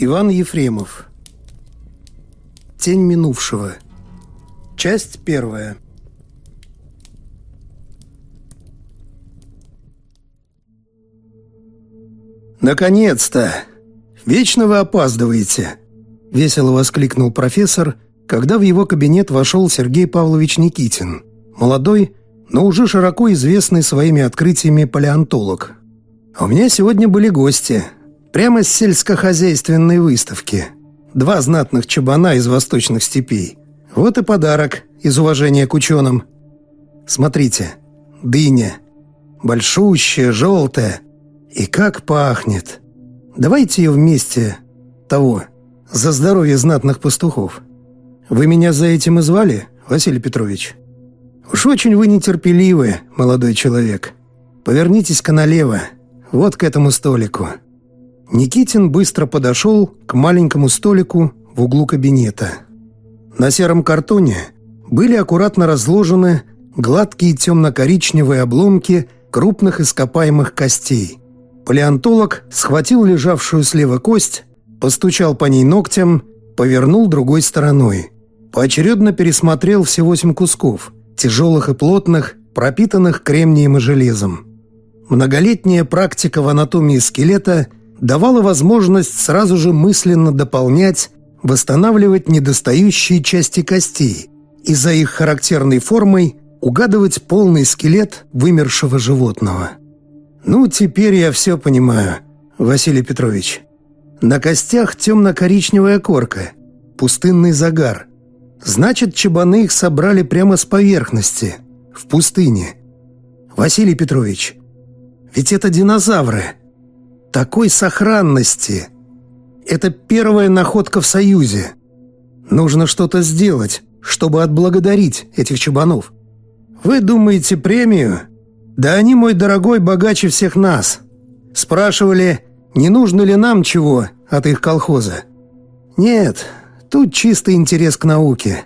Иван Ефремов. Тень минувшего. Часть первая. «Наконец-то! Вечно вы опаздываете!» — весело воскликнул профессор, когда в его кабинет вошел Сергей Павлович Никитин, молодой, но уже широко известный своими открытиями палеонтолог. «У меня сегодня были гости. Прямо с сельскохозяйственной выставки. Два знатных чабана из восточных степей. Вот и подарок из уважения к ученым. Смотрите, дыня. Большущая, желтая. И как пахнет. Давайте ее вместе того, за здоровье знатных пастухов. Вы меня за этим и звали, Василий Петрович?» «Уж очень вы нетерпеливы, молодой человек. Повернитесь-ка налево, вот к этому столику». Никитин быстро подошел к маленькому столику в углу кабинета. На сером картоне были аккуратно разложены гладкие темно-коричневые обломки крупных ископаемых костей. Палеонтолог схватил лежавшую слева кость, постучал по ней ногтем, повернул другой стороной. Поочередно пересмотрел все восемь кусков – тяжелых и плотных, пропитанных кремнием и железом. Многолетняя практика в анатомии скелета давала возможность сразу же мысленно дополнять, восстанавливать недостающие части костей и за их характерной формой угадывать полный скелет вымершего животного. «Ну, теперь я все понимаю, Василий Петрович. На костях темно-коричневая корка, пустынный загар, Значит, чабаны их собрали прямо с поверхности, в пустыне. Василий Петрович, ведь это динозавры. Такой сохранности. Это первая находка в Союзе. Нужно что-то сделать, чтобы отблагодарить этих чабанов. Вы думаете премию? Да они, мой дорогой, богаче всех нас. Спрашивали, не нужно ли нам чего от их колхоза. Нет, Тут чистый интерес к науке.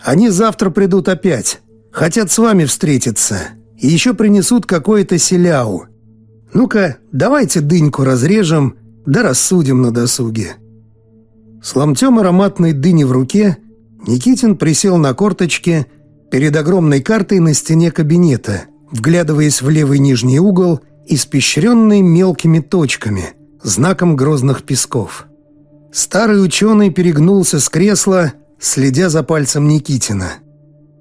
Они завтра придут опять. Хотят с вами встретиться. И еще принесут какое-то селяу. Ну-ка, давайте дыньку разрежем, да рассудим на досуге». С ломтем ароматной дыни в руке Никитин присел на корточки перед огромной картой на стене кабинета, вглядываясь в левый нижний угол, испещренный мелкими точками, знаком грозных песков. Старый ученый перегнулся с кресла, следя за пальцем Никитина.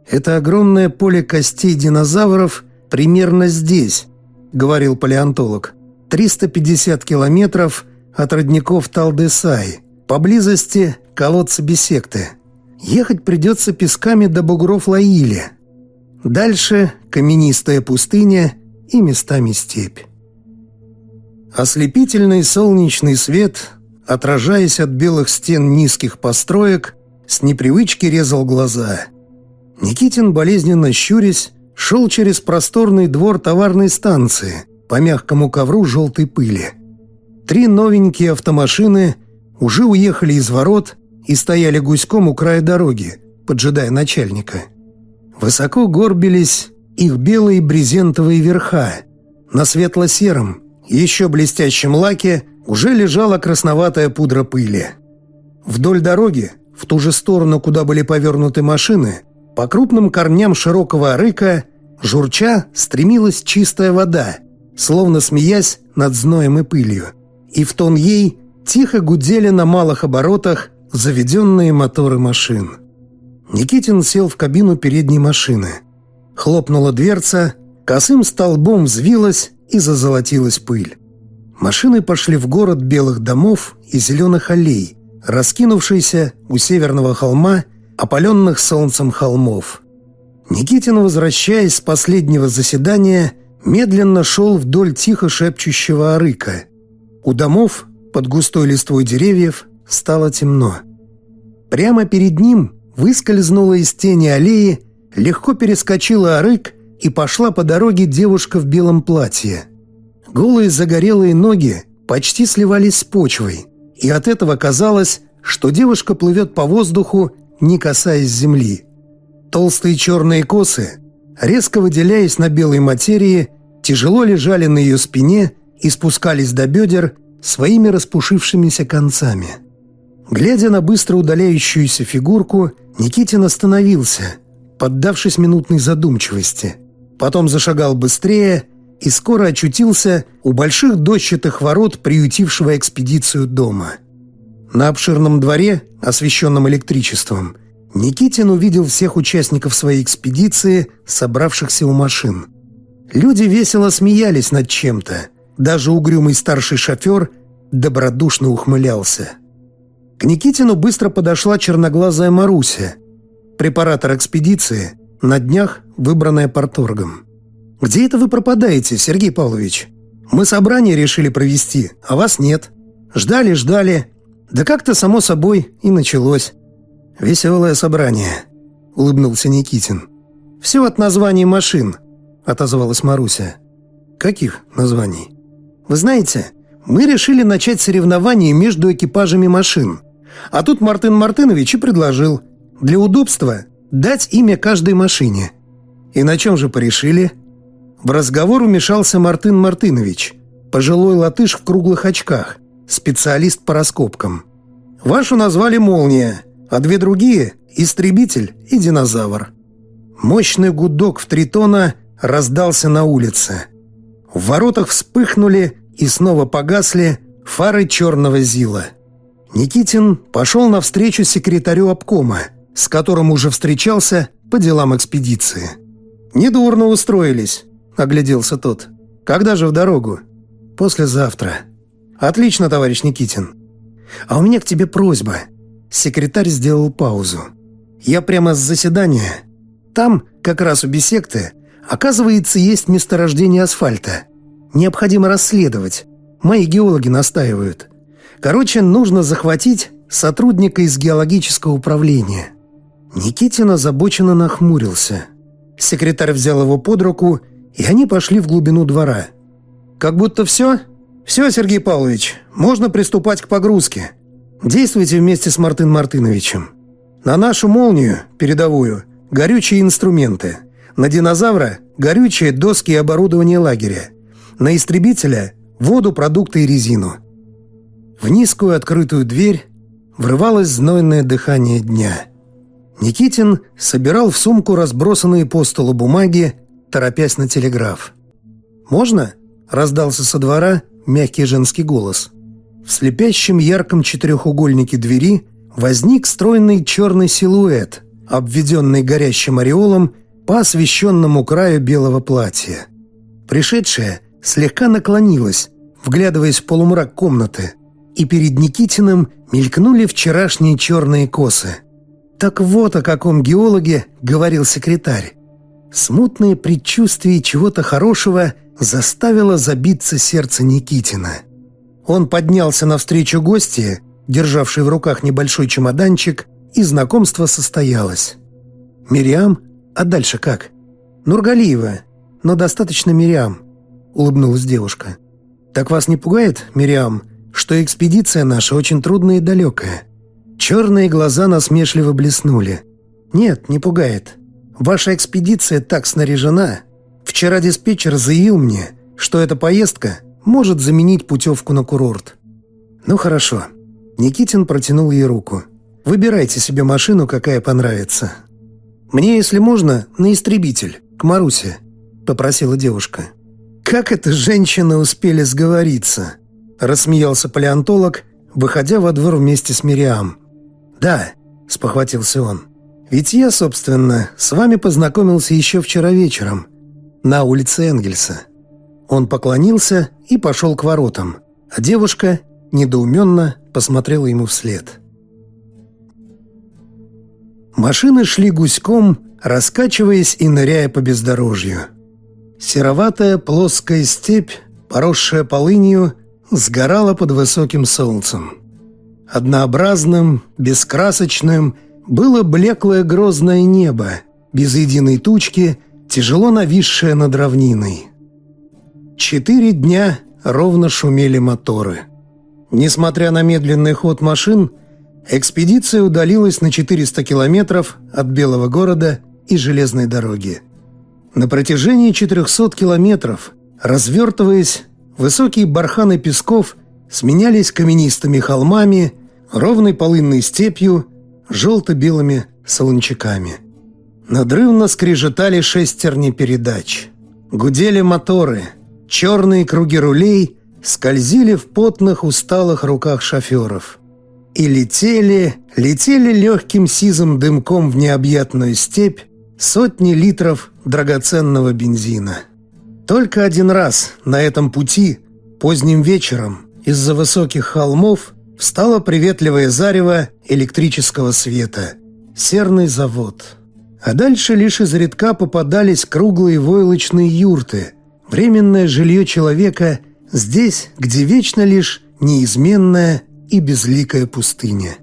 «Это огромное поле костей динозавров примерно здесь», — говорил палеонтолог. «350 километров от родников Талдесай, поблизости колодца Бесекты. Ехать придется песками до бугров Лаили. Дальше каменистая пустыня и местами степь». Ослепительный солнечный свет отражаясь от белых стен низких построек, с непривычки резал глаза. Никитин, болезненно щурясь, шел через просторный двор товарной станции по мягкому ковру желтой пыли. Три новенькие автомашины уже уехали из ворот и стояли гуськом у края дороги, поджидая начальника. Высоко горбились их белые брезентовые верха. На светло-сером, еще блестящем лаке – уже лежала красноватая пудра пыли. Вдоль дороги, в ту же сторону, куда были повернуты машины, по крупным корням широкого арыка, журча, стремилась чистая вода, словно смеясь над зноем и пылью. И в тон ей тихо гудели на малых оборотах заведенные моторы машин. Никитин сел в кабину передней машины. Хлопнула дверца, косым столбом взвилась и зазолотилась пыль. Машины пошли в город белых домов и зеленых аллей, раскинувшийся у северного холма, опаленных солнцем холмов. Никитин, возвращаясь с последнего заседания, медленно шел вдоль тихо шепчущего арыка. У домов, под густой листвой деревьев, стало темно. Прямо перед ним выскользнула из тени аллеи, легко перескочила арык и пошла по дороге девушка в белом платье – Голые загорелые ноги почти сливались с почвой, и от этого казалось, что девушка плывет по воздуху, не касаясь земли. Толстые черные косы, резко выделяясь на белой материи, тяжело лежали на ее спине и спускались до бедер своими распушившимися концами – Глядя на быстро удаляющуюся фигурку, Никитин остановился, поддавшись минутной задумчивости. Потом зашагал быстрее и скоро очутился у больших дощатых ворот, приютившего экспедицию дома. На обширном дворе, освещенном электричеством, Никитин увидел всех участников своей экспедиции, собравшихся у машин. Люди весело смеялись над чем-то. Даже угрюмый старший шофер добродушно ухмылялся. К Никитину быстро подошла черноглазая Маруся, препаратор экспедиции, на днях выбранная порторгом. «Где это вы пропадаете, Сергей Павлович? Мы собрание решили провести, а вас нет. Ждали, ждали. Да как-то само собой и началось». «Веселое собрание», — улыбнулся Никитин. «Все от названий машин», — отозвалась Маруся. «Каких названий?» «Вы знаете, мы решили начать соревнование между экипажами машин. А тут Мартын Мартынович и предложил, для удобства, дать имя каждой машине. И на чем же порешили?» В разговор вмешался Мартын Мартынович, пожилой латыш в круглых очках, специалист по раскопкам. «Вашу назвали «Молния», а две другие — истребитель и динозавр. Мощный гудок в три тона раздался на улице. В воротах вспыхнули и снова погасли фары черного зила. Никитин пошел навстречу секретарю обкома, с которым уже встречался по делам экспедиции. «Недурно устроились», — огляделся тот. «Когда же в дорогу?» «Послезавтра». «Отлично, товарищ Никитин. А у меня к тебе просьба. Секретарь сделал паузу. «Я прямо с заседания. Там, как раз у бисекты, оказывается, есть месторождение асфальта. Необходимо расследовать. Мои геологи настаивают. Короче, нужно захватить сотрудника из геологического управления». Никитин озабоченно нахмурился. Секретарь взял его под руку, и они пошли в глубину двора. «Как будто все?» «Все, Сергей Павлович, можно приступать к погрузке. Действуйте вместе с Мартын Мартыновичем. На нашу молнию, передовую, горючие инструменты. На динозавра – горючие доски и оборудование лагеря. На истребителя – воду, продукты и резину. В низкую открытую дверь врывалось знойное дыхание дня. Никитин собирал в сумку разбросанные по столу бумаги, торопясь на телеграф. «Можно?» – раздался со двора мягкий женский голос – в слепящем ярком четырехугольнике двери возник стройный черный силуэт, обведенный горящим ореолом по освещенному краю белого платья. Пришедшая слегка наклонилась, вглядываясь в полумрак комнаты, и перед Никитиным мелькнули вчерашние черные косы. Так вот о каком геологе говорил секретарь. Смутное предчувствие чего-то хорошего заставило забиться сердце Никитина. Он поднялся навстречу гости, державшей в руках небольшой чемоданчик, и знакомство состоялось. «Мириам? А дальше как?» «Нургалиева, но достаточно Мириам», — улыбнулась девушка. «Так вас не пугает, Мириам, что экспедиция наша очень трудная и далекая?» Черные глаза насмешливо блеснули. «Нет, не пугает. Ваша экспедиция так снаряжена. Вчера диспетчер заявил мне, что эта поездка может заменить путевку на курорт. Ну хорошо. Никитин протянул ей руку. Выбирайте себе машину, какая понравится. Мне, если можно, на истребитель, к Марусе, попросила девушка. Как это женщины успели сговориться? Рассмеялся палеонтолог, выходя во двор вместе с Мириам. Да, спохватился он. Ведь я, собственно, с вами познакомился еще вчера вечером на улице Энгельса. Он поклонился и пошел к воротам, а девушка недоуменно посмотрела ему вслед. Машины шли гуськом, раскачиваясь и ныряя по бездорожью. Сероватая плоская степь, поросшая полынью, сгорала под высоким солнцем. Однообразным, бескрасочным было блеклое грозное небо, без единой тучки, тяжело нависшее над равниной. Четыре дня ровно шумели моторы. Несмотря на медленный ход машин, экспедиция удалилась на 400 километров от Белого города и железной дороги. На протяжении 400 километров, развертываясь, высокие барханы песков сменялись каменистыми холмами, ровной полынной степью, желто-белыми солончаками. Надрывно скрежетали шестерни передач. Гудели моторы. Черные круги рулей скользили в потных усталых руках шоферов. И летели, летели легким сизым дымком в необъятную степь сотни литров драгоценного бензина. Только один раз на этом пути, поздним вечером, из-за высоких холмов встало приветливое зарево электрического света. Серный завод. А дальше лишь изредка попадались круглые войлочные юрты, временное жилье человека здесь, где вечно лишь неизменная и безликая пустыня.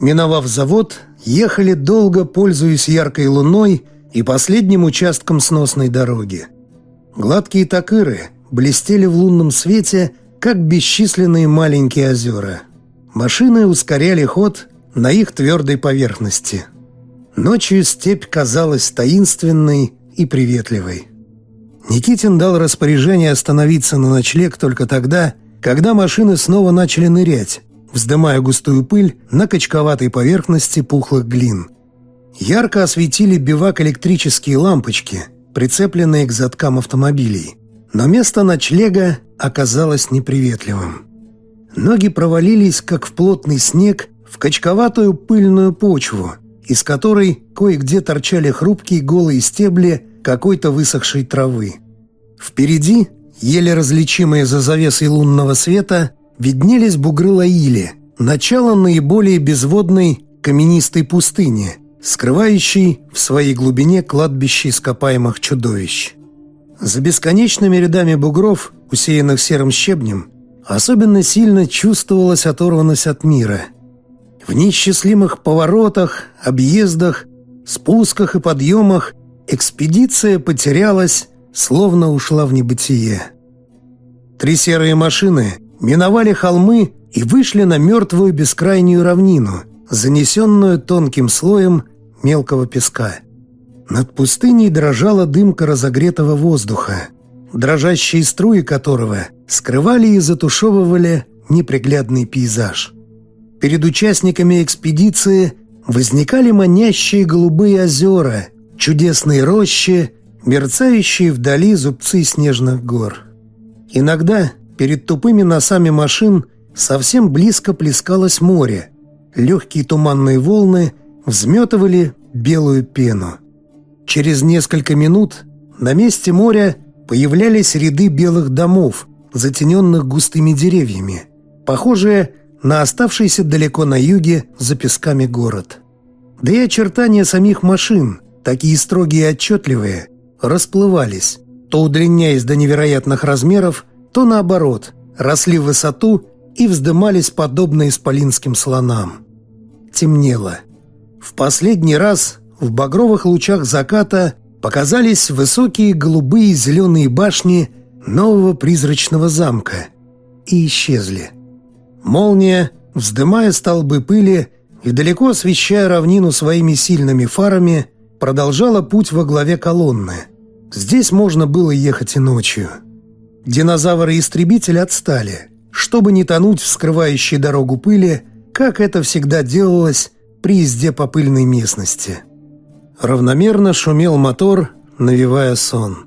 Миновав завод, ехали долго, пользуясь яркой луной и последним участком сносной дороги. Гладкие такыры блестели в лунном свете, как бесчисленные маленькие озера. Машины ускоряли ход на их твердой поверхности – Ночью степь казалась таинственной и приветливой. Никитин дал распоряжение остановиться на ночлег только тогда, когда машины снова начали нырять, вздымая густую пыль на качковатой поверхности пухлых глин. Ярко осветили бивак электрические лампочки, прицепленные к задкам автомобилей. Но место ночлега оказалось неприветливым. Ноги провалились, как в плотный снег, в качковатую пыльную почву, из которой кое-где торчали хрупкие голые стебли какой-то высохшей травы. Впереди, еле различимые за завесой лунного света, виднелись бугры Лаили, начало наиболее безводной каменистой пустыни, скрывающей в своей глубине кладбище ископаемых чудовищ. За бесконечными рядами бугров, усеянных серым щебнем, особенно сильно чувствовалась оторванность от мира – в неисчислимых поворотах, объездах, спусках и подъемах экспедиция потерялась, словно ушла в небытие. Три серые машины миновали холмы и вышли на мертвую бескрайнюю равнину, занесенную тонким слоем мелкого песка. Над пустыней дрожала дымка разогретого воздуха, дрожащие струи которого скрывали и затушевывали неприглядный пейзаж. Перед участниками экспедиции возникали манящие голубые озера, чудесные рощи, мерцающие вдали зубцы снежных гор. Иногда перед тупыми носами машин совсем близко плескалось море. Легкие туманные волны взметывали белую пену. Через несколько минут на месте моря появлялись ряды белых домов, затененных густыми деревьями, похожие на оставшийся далеко на юге за песками город. Да и очертания самих машин, такие строгие и отчетливые, расплывались, то удлиняясь до невероятных размеров, то наоборот, росли в высоту и вздымались подобно исполинским слонам. Темнело. В последний раз в багровых лучах заката показались высокие голубые зеленые башни нового призрачного замка и исчезли. Молния, вздымая столбы пыли и далеко освещая равнину своими сильными фарами, продолжала путь во главе колонны. Здесь можно было ехать и ночью. Динозавры-истребители отстали, чтобы не тонуть в скрывающей дорогу пыли, как это всегда делалось при езде по пыльной местности. Равномерно шумел мотор, навевая сон.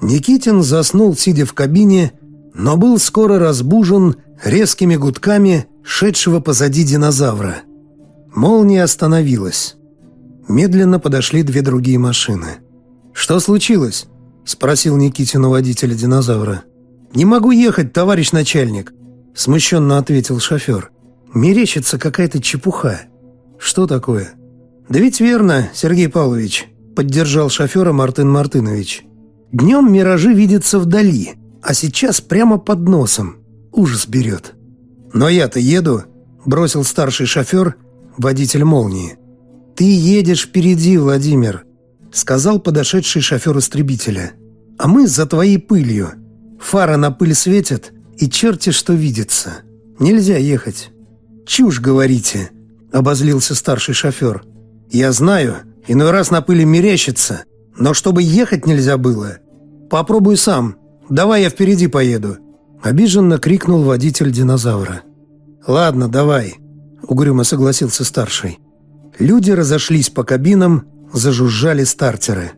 Никитин заснул, сидя в кабине, но был скоро разбужен резкими гудками шедшего позади динозавра. Молния остановилась. Медленно подошли две другие машины. «Что случилось?» – спросил Никитин у водителя динозавра. «Не могу ехать, товарищ начальник», – смущенно ответил шофер. «Мерещится какая-то чепуха». «Что такое?» «Да ведь верно, Сергей Павлович», – поддержал шофера Мартын Мартынович. «Днем миражи видятся вдали, а сейчас прямо под носом. Ужас берет. «Но я-то еду», — бросил старший шофер, водитель «Молнии». «Ты едешь впереди, Владимир», — сказал подошедший шофер истребителя. «А мы за твоей пылью. Фара на пыль светит, и черти что видится. Нельзя ехать». «Чушь, говорите», — обозлился старший шофер. «Я знаю, иной раз на пыли мерещится, но чтобы ехать нельзя было. Попробуй сам. Давай я впереди поеду». Обиженно крикнул водитель динозавра. «Ладно, давай», угрюмо согласился старший. Люди разошлись по кабинам, зажужжали стартеры.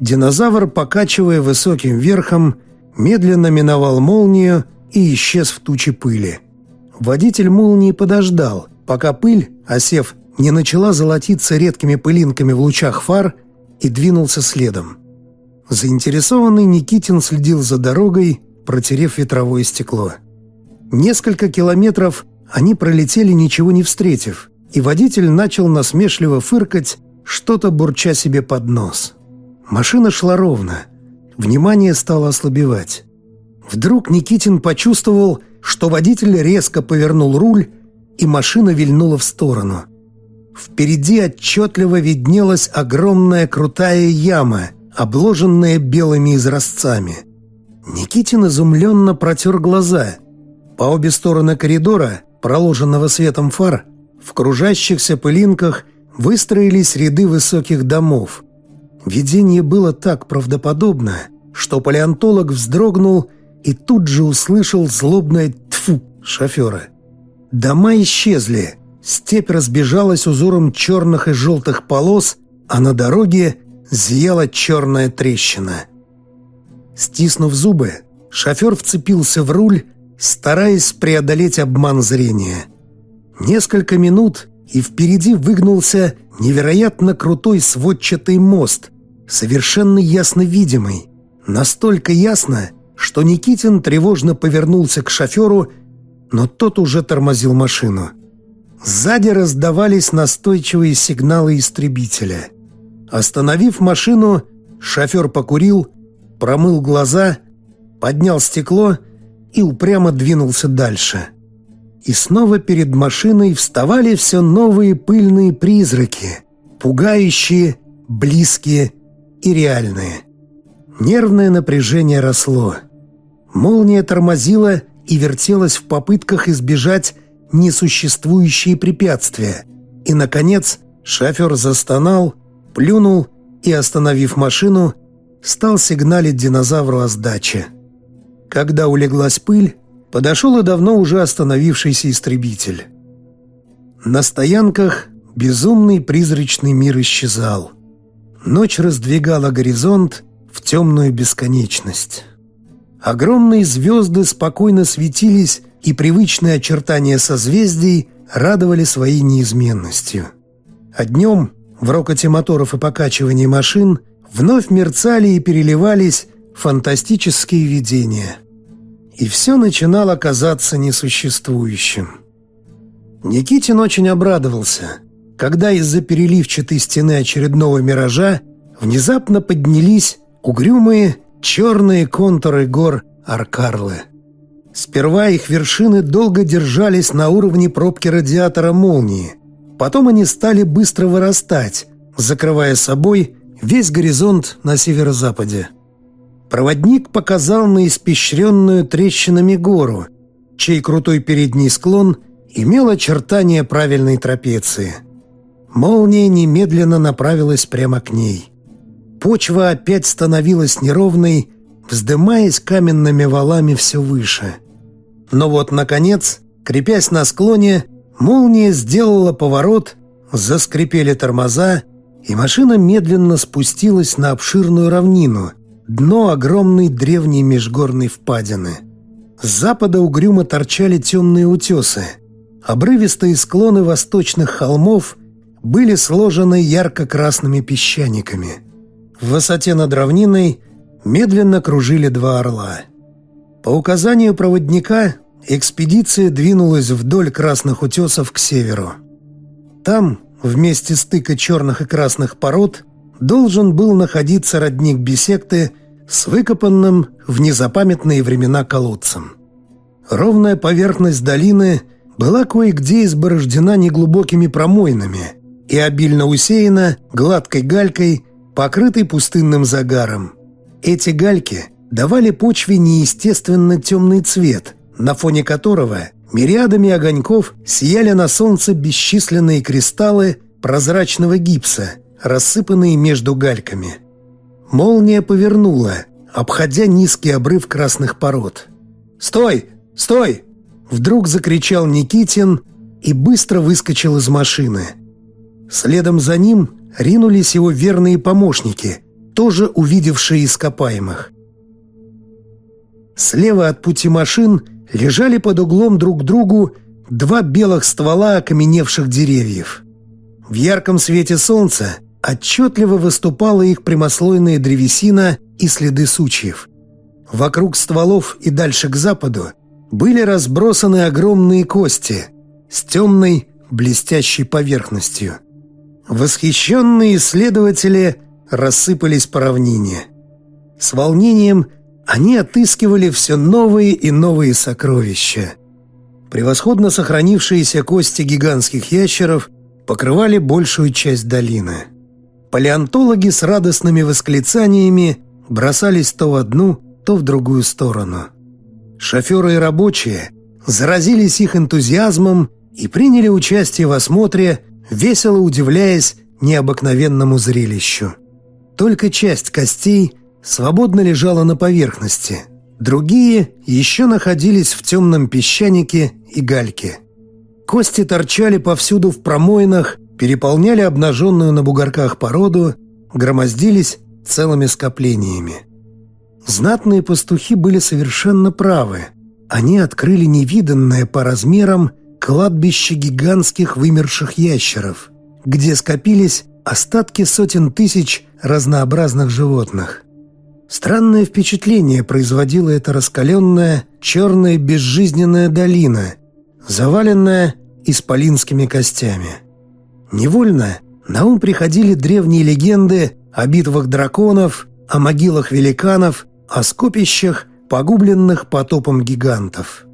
Динозавр, покачивая высоким верхом, медленно миновал молнию и исчез в туче пыли. Водитель молнии подождал, пока пыль, осев, не начала золотиться редкими пылинками в лучах фар и двинулся следом. Заинтересованный Никитин следил за дорогой, протерев ветровое стекло. Несколько километров они пролетели, ничего не встретив, и водитель начал насмешливо фыркать, что-то бурча себе под нос. Машина шла ровно. Внимание стало ослабевать. Вдруг Никитин почувствовал, что водитель резко повернул руль, и машина вильнула в сторону. Впереди отчетливо виднелась огромная крутая яма, обложенная белыми изразцами. Никитин изумленно протер глаза. По обе стороны коридора, проложенного светом фар, в кружащихся пылинках выстроились ряды высоких домов. Видение было так правдоподобно, что палеонтолог вздрогнул и тут же услышал злобное «тьфу» шофера. Дома исчезли, степь разбежалась узором черных и желтых полос, а на дороге зияла черная трещина. Стиснув зубы, шофер вцепился в руль, стараясь преодолеть обман зрения. Несколько минут, и впереди выгнулся невероятно крутой сводчатый мост, совершенно ясно видимый. Настолько ясно, что Никитин тревожно повернулся к шоферу, но тот уже тормозил машину. Сзади раздавались настойчивые сигналы истребителя. Остановив машину, шофер покурил, промыл глаза, поднял стекло и упрямо двинулся дальше. И снова перед машиной вставали все новые пыльные призраки, пугающие, близкие и реальные. Нервное напряжение росло. Молния тормозила и вертелась в попытках избежать несуществующие препятствия. И, наконец, шофер застонал, плюнул и, остановив машину, стал сигналить динозавру о сдаче. Когда улеглась пыль, подошел и давно уже остановившийся истребитель. На стоянках безумный призрачный мир исчезал. Ночь раздвигала горизонт в темную бесконечность. Огромные звезды спокойно светились, и привычные очертания созвездий радовали своей неизменностью. А днем, в рокоте моторов и покачивании машин, вновь мерцали и переливались фантастические видения. И все начинало казаться несуществующим. Никитин очень обрадовался, когда из-за переливчатой стены очередного миража внезапно поднялись угрюмые черные контуры гор Аркарлы. Сперва их вершины долго держались на уровне пробки радиатора молнии. Потом они стали быстро вырастать, закрывая собой весь горизонт на северо-западе. Проводник показал на испещренную трещинами гору, чей крутой передний склон имел очертания правильной трапеции. Молния немедленно направилась прямо к ней. Почва опять становилась неровной, вздымаясь каменными валами все выше. Но вот, наконец, крепясь на склоне, молния сделала поворот, заскрипели тормоза, и машина медленно спустилась на обширную равнину, дно огромной древней межгорной впадины. С запада угрюмо торчали темные утесы. Обрывистые склоны восточных холмов были сложены ярко-красными песчаниками – в высоте над равниной медленно кружили два орла. По указанию проводника экспедиция двинулась вдоль красных утесов к северу. Там, в месте стыка черных и красных пород, должен был находиться родник бисекты с выкопанным в незапамятные времена колодцем. Ровная поверхность долины была кое-где изборождена неглубокими промойнами и обильно усеяна гладкой галькой покрытый пустынным загаром. Эти гальки давали почве неестественно темный цвет, на фоне которого мириадами огоньков сияли на солнце бесчисленные кристаллы прозрачного гипса, рассыпанные между гальками. Молния повернула, обходя низкий обрыв красных пород. «Стой! Стой!» Вдруг закричал Никитин, и быстро выскочил из машины. Следом за ним ринулись его верные помощники, тоже увидевшие ископаемых. Слева от пути машин лежали под углом друг к другу два белых ствола окаменевших деревьев. В ярком свете солнца отчетливо выступала их прямослойная древесина и следы сучьев. Вокруг стволов и дальше к западу были разбросаны огромные кости с темной блестящей поверхностью. Восхищенные исследователи рассыпались по равнине. С волнением они отыскивали все новые и новые сокровища. Превосходно сохранившиеся кости гигантских ящеров покрывали большую часть долины. Палеонтологи с радостными восклицаниями бросались то в одну, то в другую сторону. Шоферы и рабочие заразились их энтузиазмом и приняли участие в осмотре, весело удивляясь необыкновенному зрелищу. Только часть костей свободно лежала на поверхности, другие еще находились в темном песчанике и гальке. Кости торчали повсюду в промоинах переполняли обнаженную на бугорках породу, громоздились целыми скоплениями. Знатные пастухи были совершенно правы. Они открыли невиданное по размерам кладбище гигантских вымерших ящеров, где скопились остатки сотен тысяч разнообразных животных. Странное впечатление производила эта раскаленная, черная безжизненная долина, заваленная исполинскими костями. Невольно на ум приходили древние легенды о битвах драконов, о могилах великанов, о скопищах, погубленных потопом гигантов.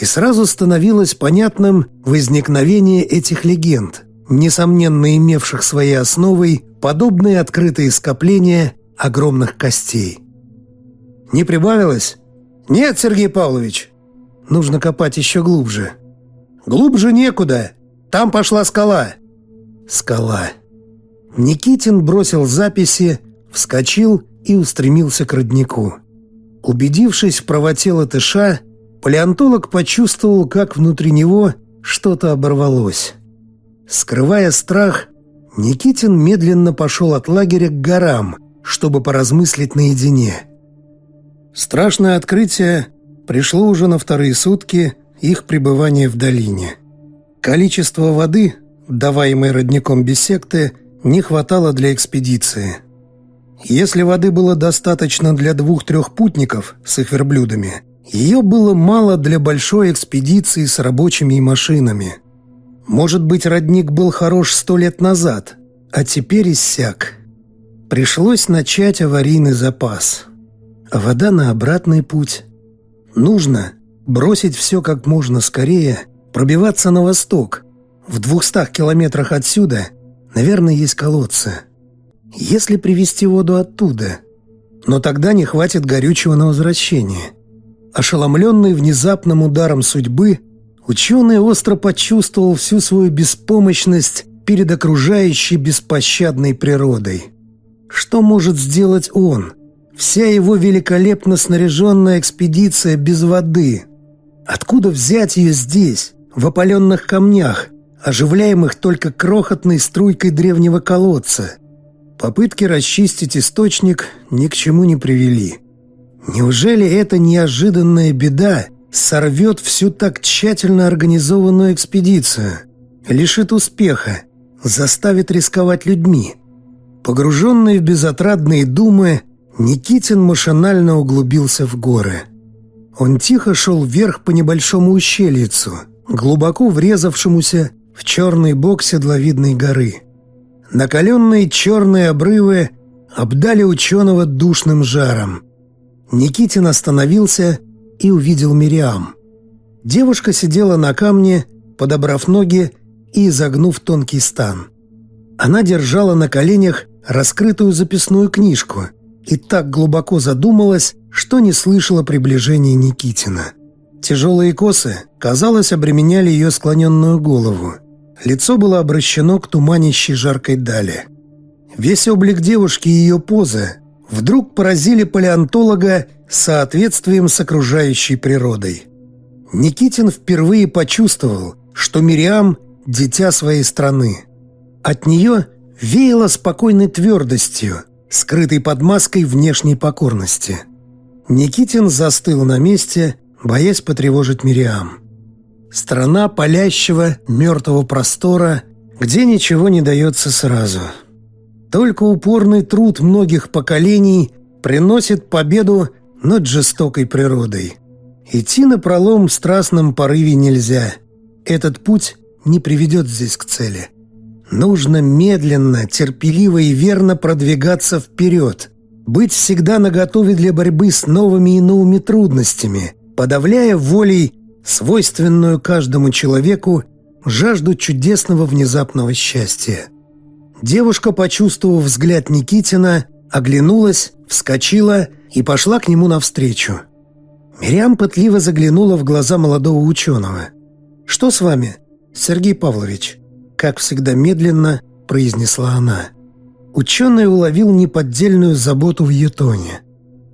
И сразу становилось понятным возникновение этих легенд, несомненно имевших своей основой подобные открытые скопления огромных костей. Не прибавилось? Нет, Сергей Павлович. Нужно копать еще глубже. Глубже некуда. Там пошла скала. Скала. Никитин бросил записи, вскочил и устремился к роднику. Убедившись в правоте латыша, палеонтолог почувствовал, как внутри него что-то оборвалось. Скрывая страх, Никитин медленно пошел от лагеря к горам, чтобы поразмыслить наедине. Страшное открытие пришло уже на вторые сутки их пребывания в долине. Количество воды, даваемой родником бисекты, не хватало для экспедиции. Если воды было достаточно для двух-трех путников с их верблюдами, ее было мало для большой экспедиции с рабочими и машинами. Может быть, родник был хорош сто лет назад, а теперь иссяк. Пришлось начать аварийный запас. А вода на обратный путь. Нужно бросить все как можно скорее, пробиваться на восток, в двухстах километрах отсюда, наверное, есть колодцы. Если привезти воду оттуда, но тогда не хватит горючего на возвращение. Ошеломленный внезапным ударом судьбы, ученый остро почувствовал всю свою беспомощность перед окружающей беспощадной природой. Что может сделать он? Вся его великолепно снаряженная экспедиция без воды. Откуда взять ее здесь, в опаленных камнях, оживляемых только крохотной струйкой древнего колодца. Попытки расчистить источник ни к чему не привели. Неужели эта неожиданная беда сорвет всю так тщательно организованную экспедицию, лишит успеха, заставит рисковать людьми? Погруженный в безотрадные думы, Никитин машинально углубился в горы. Он тихо шел вверх по небольшому ущельицу, глубоко врезавшемуся в черный бок седловидной горы. Накаленные черные обрывы обдали ученого душным жаром. Никитин остановился и увидел Мириам. Девушка сидела на камне, подобрав ноги и изогнув тонкий стан. Она держала на коленях раскрытую записную книжку и так глубоко задумалась, что не слышала приближения Никитина. Тяжелые косы, казалось, обременяли ее склоненную голову. Лицо было обращено к туманящей жаркой дали. Весь облик девушки и ее позы вдруг поразили палеонтолога соответствием с окружающей природой. Никитин впервые почувствовал, что Мириам – дитя своей страны. От нее веяло спокойной твердостью, скрытой под маской внешней покорности. Никитин застыл на месте, боясь потревожить Мириам. Страна палящего, мертвого простора, где ничего не дается сразу. Только упорный труд многих поколений приносит победу над жестокой природой. Идти на пролом в страстном порыве нельзя. Этот путь не приведет здесь к цели. Нужно медленно, терпеливо и верно продвигаться вперед. Быть всегда наготове для борьбы с новыми и новыми трудностями, подавляя волей свойственную каждому человеку жажду чудесного внезапного счастья. Девушка, почувствовав взгляд Никитина, оглянулась, вскочила и пошла к нему навстречу. Мириам пытливо заглянула в глаза молодого ученого. «Что с вами, Сергей Павлович?» Как всегда медленно произнесла она. Ученый уловил неподдельную заботу в ее тоне.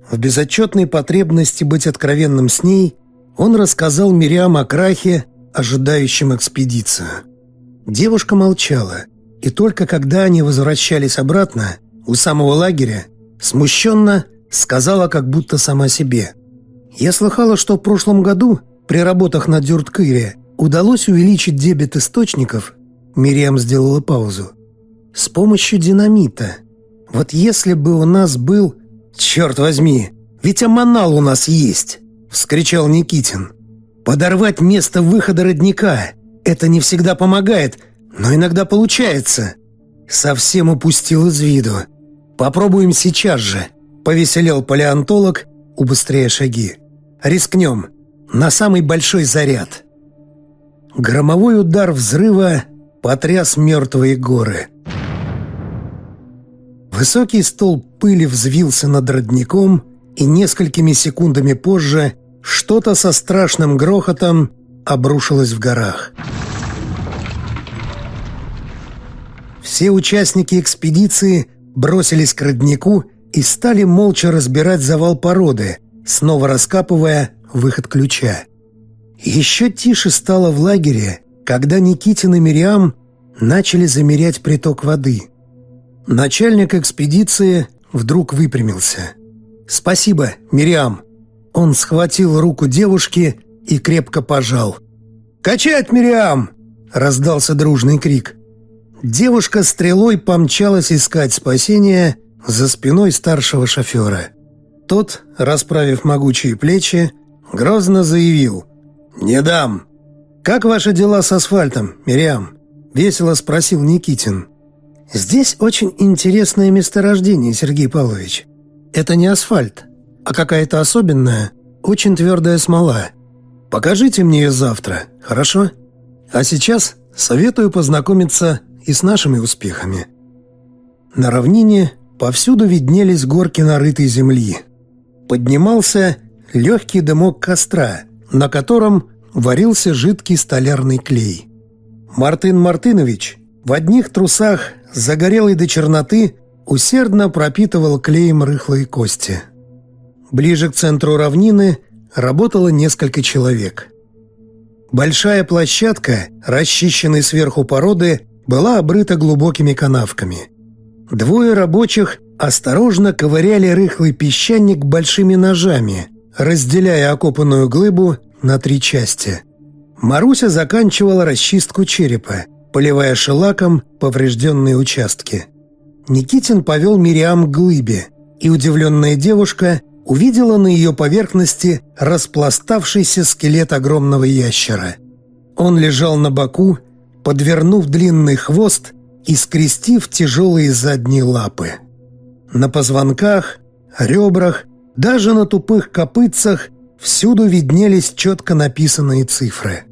В безотчетной потребности быть откровенным с ней он рассказал Мириам о крахе, ожидающем экспедицию. Девушка молчала, и только когда они возвращались обратно, у самого лагеря, смущенно сказала как будто сама себе. «Я слыхала, что в прошлом году при работах на Дюрткыре удалось увеличить дебет источников Мириам сделала паузу. «С помощью динамита. Вот если бы у нас был...» «Черт возьми! Ведь аманал у нас есть!» — вскричал Никитин. «Подорвать место выхода родника — это не всегда помогает, но иногда получается». Совсем упустил из виду. «Попробуем сейчас же», — повеселел палеонтолог, убыстряя шаги. «Рискнем. На самый большой заряд». Громовой удар взрыва потряс мертвые горы. Высокий стол пыли взвился над родником, и несколькими секундами позже что-то со страшным грохотом обрушилось в горах. Все участники экспедиции бросились к роднику и стали молча разбирать завал породы, снова раскапывая выход ключа. Еще тише стало в лагере, когда Никитин и Мириам начали замерять приток воды. Начальник экспедиции вдруг выпрямился. «Спасибо, Мириам!» Он схватил руку девушки и крепко пожал. «Качать, Мириам!» — раздался дружный крик. Девушка стрелой помчалась искать спасения за спиной старшего шофера. Тот, расправив могучие плечи, грозно заявил «Не дам!» «Как ваши дела с асфальтом, Мириам?» — весело спросил Никитин. «Здесь очень интересное месторождение, Сергей Павлович. Это не асфальт, а какая-то особенная, очень твердая смола. Покажите мне ее завтра, хорошо? А сейчас советую познакомиться и с нашими успехами». На равнине повсюду виднелись горки нарытой земли. Поднимался легкий дымок костра, на котором варился жидкий столярный клей. Мартын Мартынович в одних трусах, загорелый до черноты, усердно пропитывал клеем рыхлые кости. Ближе к центру равнины работало несколько человек. Большая площадка, расчищенной сверху породы, была обрыта глубокими канавками. Двое рабочих осторожно ковыряли рыхлый песчаник большими ножами, разделяя окопанную глыбу на три части – Маруся заканчивала расчистку черепа, поливая шелаком поврежденные участки. Никитин повел Мириам к глыбе, и удивленная девушка увидела на ее поверхности распластавшийся скелет огромного ящера. Он лежал на боку, подвернув длинный хвост и скрестив тяжелые задние лапы. На позвонках, ребрах, даже на тупых копытцах всюду виднелись четко написанные цифры –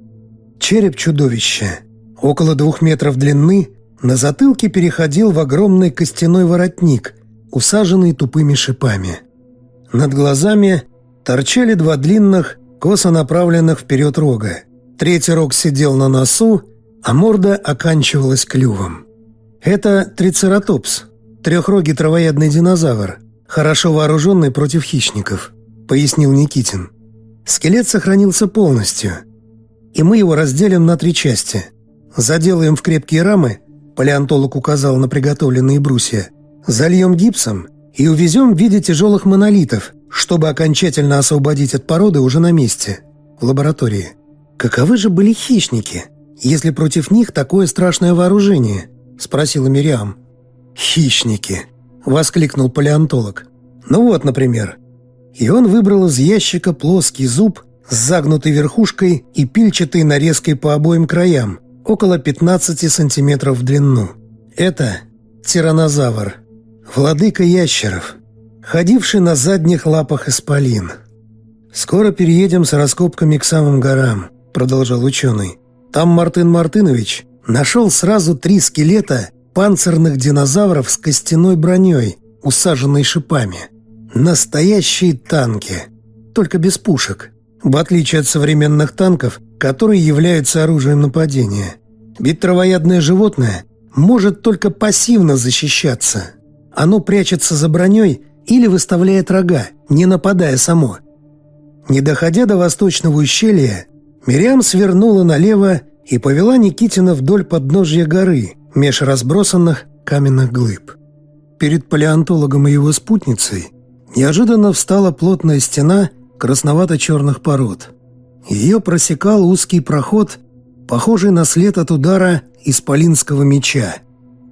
Череп чудовища, около двух метров длины, на затылке переходил в огромный костяной воротник, усаженный тупыми шипами. Над глазами торчали два длинных, косо направленных вперед рога. Третий рог сидел на носу, а морда оканчивалась клювом. Это трицератопс, трехрогий травоядный динозавр, хорошо вооруженный против хищников, пояснил Никитин. Скелет сохранился полностью – и мы его разделим на три части. Заделаем в крепкие рамы, палеонтолог указал на приготовленные брусья, зальем гипсом и увезем в виде тяжелых монолитов, чтобы окончательно освободить от породы уже на месте, в лаборатории. Каковы же были хищники, если против них такое страшное вооружение? Спросила Мириам. «Хищники!» — воскликнул палеонтолог. «Ну вот, например». И он выбрал из ящика плоский зуб с загнутой верхушкой и пильчатой нарезкой по обоим краям, около 15 сантиметров в длину. Это тиранозавр, владыка ящеров, ходивший на задних лапах исполин. «Скоро переедем с раскопками к самым горам», — продолжал ученый. «Там Мартын Мартынович нашел сразу три скелета панцирных динозавров с костяной броней, усаженной шипами. Настоящие танки, только без пушек, в отличие от современных танков, которые являются оружием нападения. Ведь травоядное животное может только пассивно защищаться. Оно прячется за броней или выставляет рога, не нападая само. Не доходя до восточного ущелья, Мириам свернула налево и повела Никитина вдоль подножья горы, меж разбросанных каменных глыб. Перед палеонтологом и его спутницей неожиданно встала плотная стена красновато-черных пород. Ее просекал узкий проход, похожий на след от удара исполинского меча.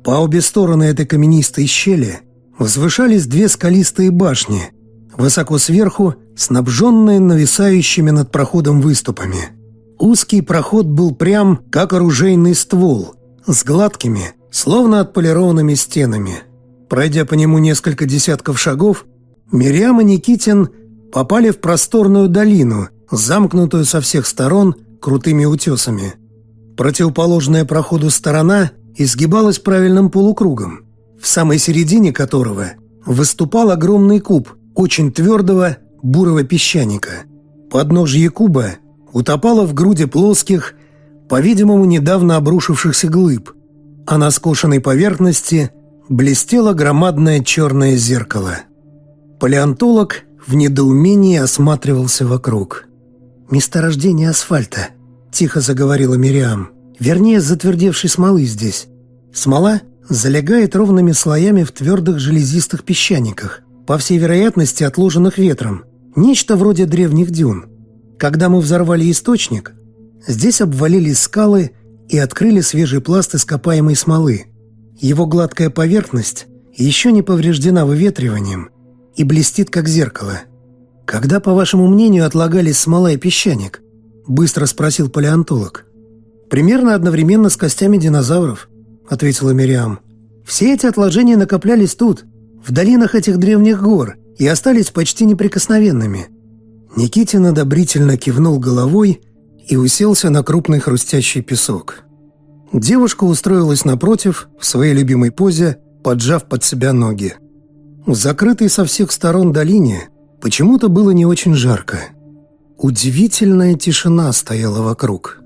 По обе стороны этой каменистой щели возвышались две скалистые башни, высоко сверху, снабженные нависающими над проходом выступами. Узкий проход был прям, как оружейный ствол, с гладкими, словно отполированными стенами. Пройдя по нему несколько десятков шагов, Мириам и Никитин попали в просторную долину, замкнутую со всех сторон крутыми утесами. Противоположная проходу сторона изгибалась правильным полукругом, в самой середине которого выступал огромный куб очень твердого бурого песчаника. Подножье куба утопало в груди плоских, по-видимому, недавно обрушившихся глыб, а на скошенной поверхности блестело громадное черное зеркало. Палеонтолог в недоумении осматривался вокруг. «Месторождение асфальта», — тихо заговорила Мириам. «Вернее, затвердевшей смолы здесь. Смола залегает ровными слоями в твердых железистых песчаниках, по всей вероятности отложенных ветром. Нечто вроде древних дюн. Когда мы взорвали источник, здесь обвалились скалы и открыли свежий пласт ископаемой смолы. Его гладкая поверхность еще не повреждена выветриванием и блестит, как зеркало. «Когда, по вашему мнению, отлагались смола и песчаник?» – быстро спросил палеонтолог. «Примерно одновременно с костями динозавров», – ответила Мириам. «Все эти отложения накоплялись тут, в долинах этих древних гор, и остались почти неприкосновенными». Никитин одобрительно кивнул головой и уселся на крупный хрустящий песок. Девушка устроилась напротив, в своей любимой позе, поджав под себя ноги. В закрытой со всех сторон долине Почему-то было не очень жарко. Удивительная тишина стояла вокруг.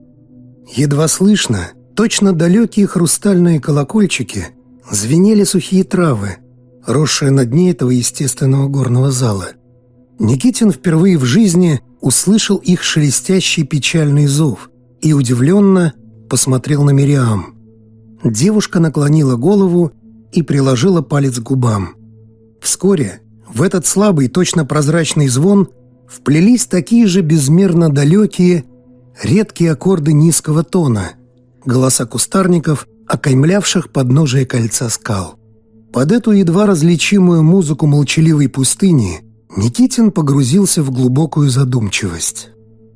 Едва слышно, точно далекие хрустальные колокольчики, звенели сухие травы, росшие на дне этого естественного горного зала. Никитин впервые в жизни услышал их шелестящий печальный зов и удивленно посмотрел на Мириам. Девушка наклонила голову и приложила палец к губам. Вскоре в этот слабый, точно прозрачный звон вплелись такие же безмерно далекие, редкие аккорды низкого тона, голоса кустарников, окаймлявших подножие кольца скал. Под эту едва различимую музыку молчаливой пустыни Никитин погрузился в глубокую задумчивость.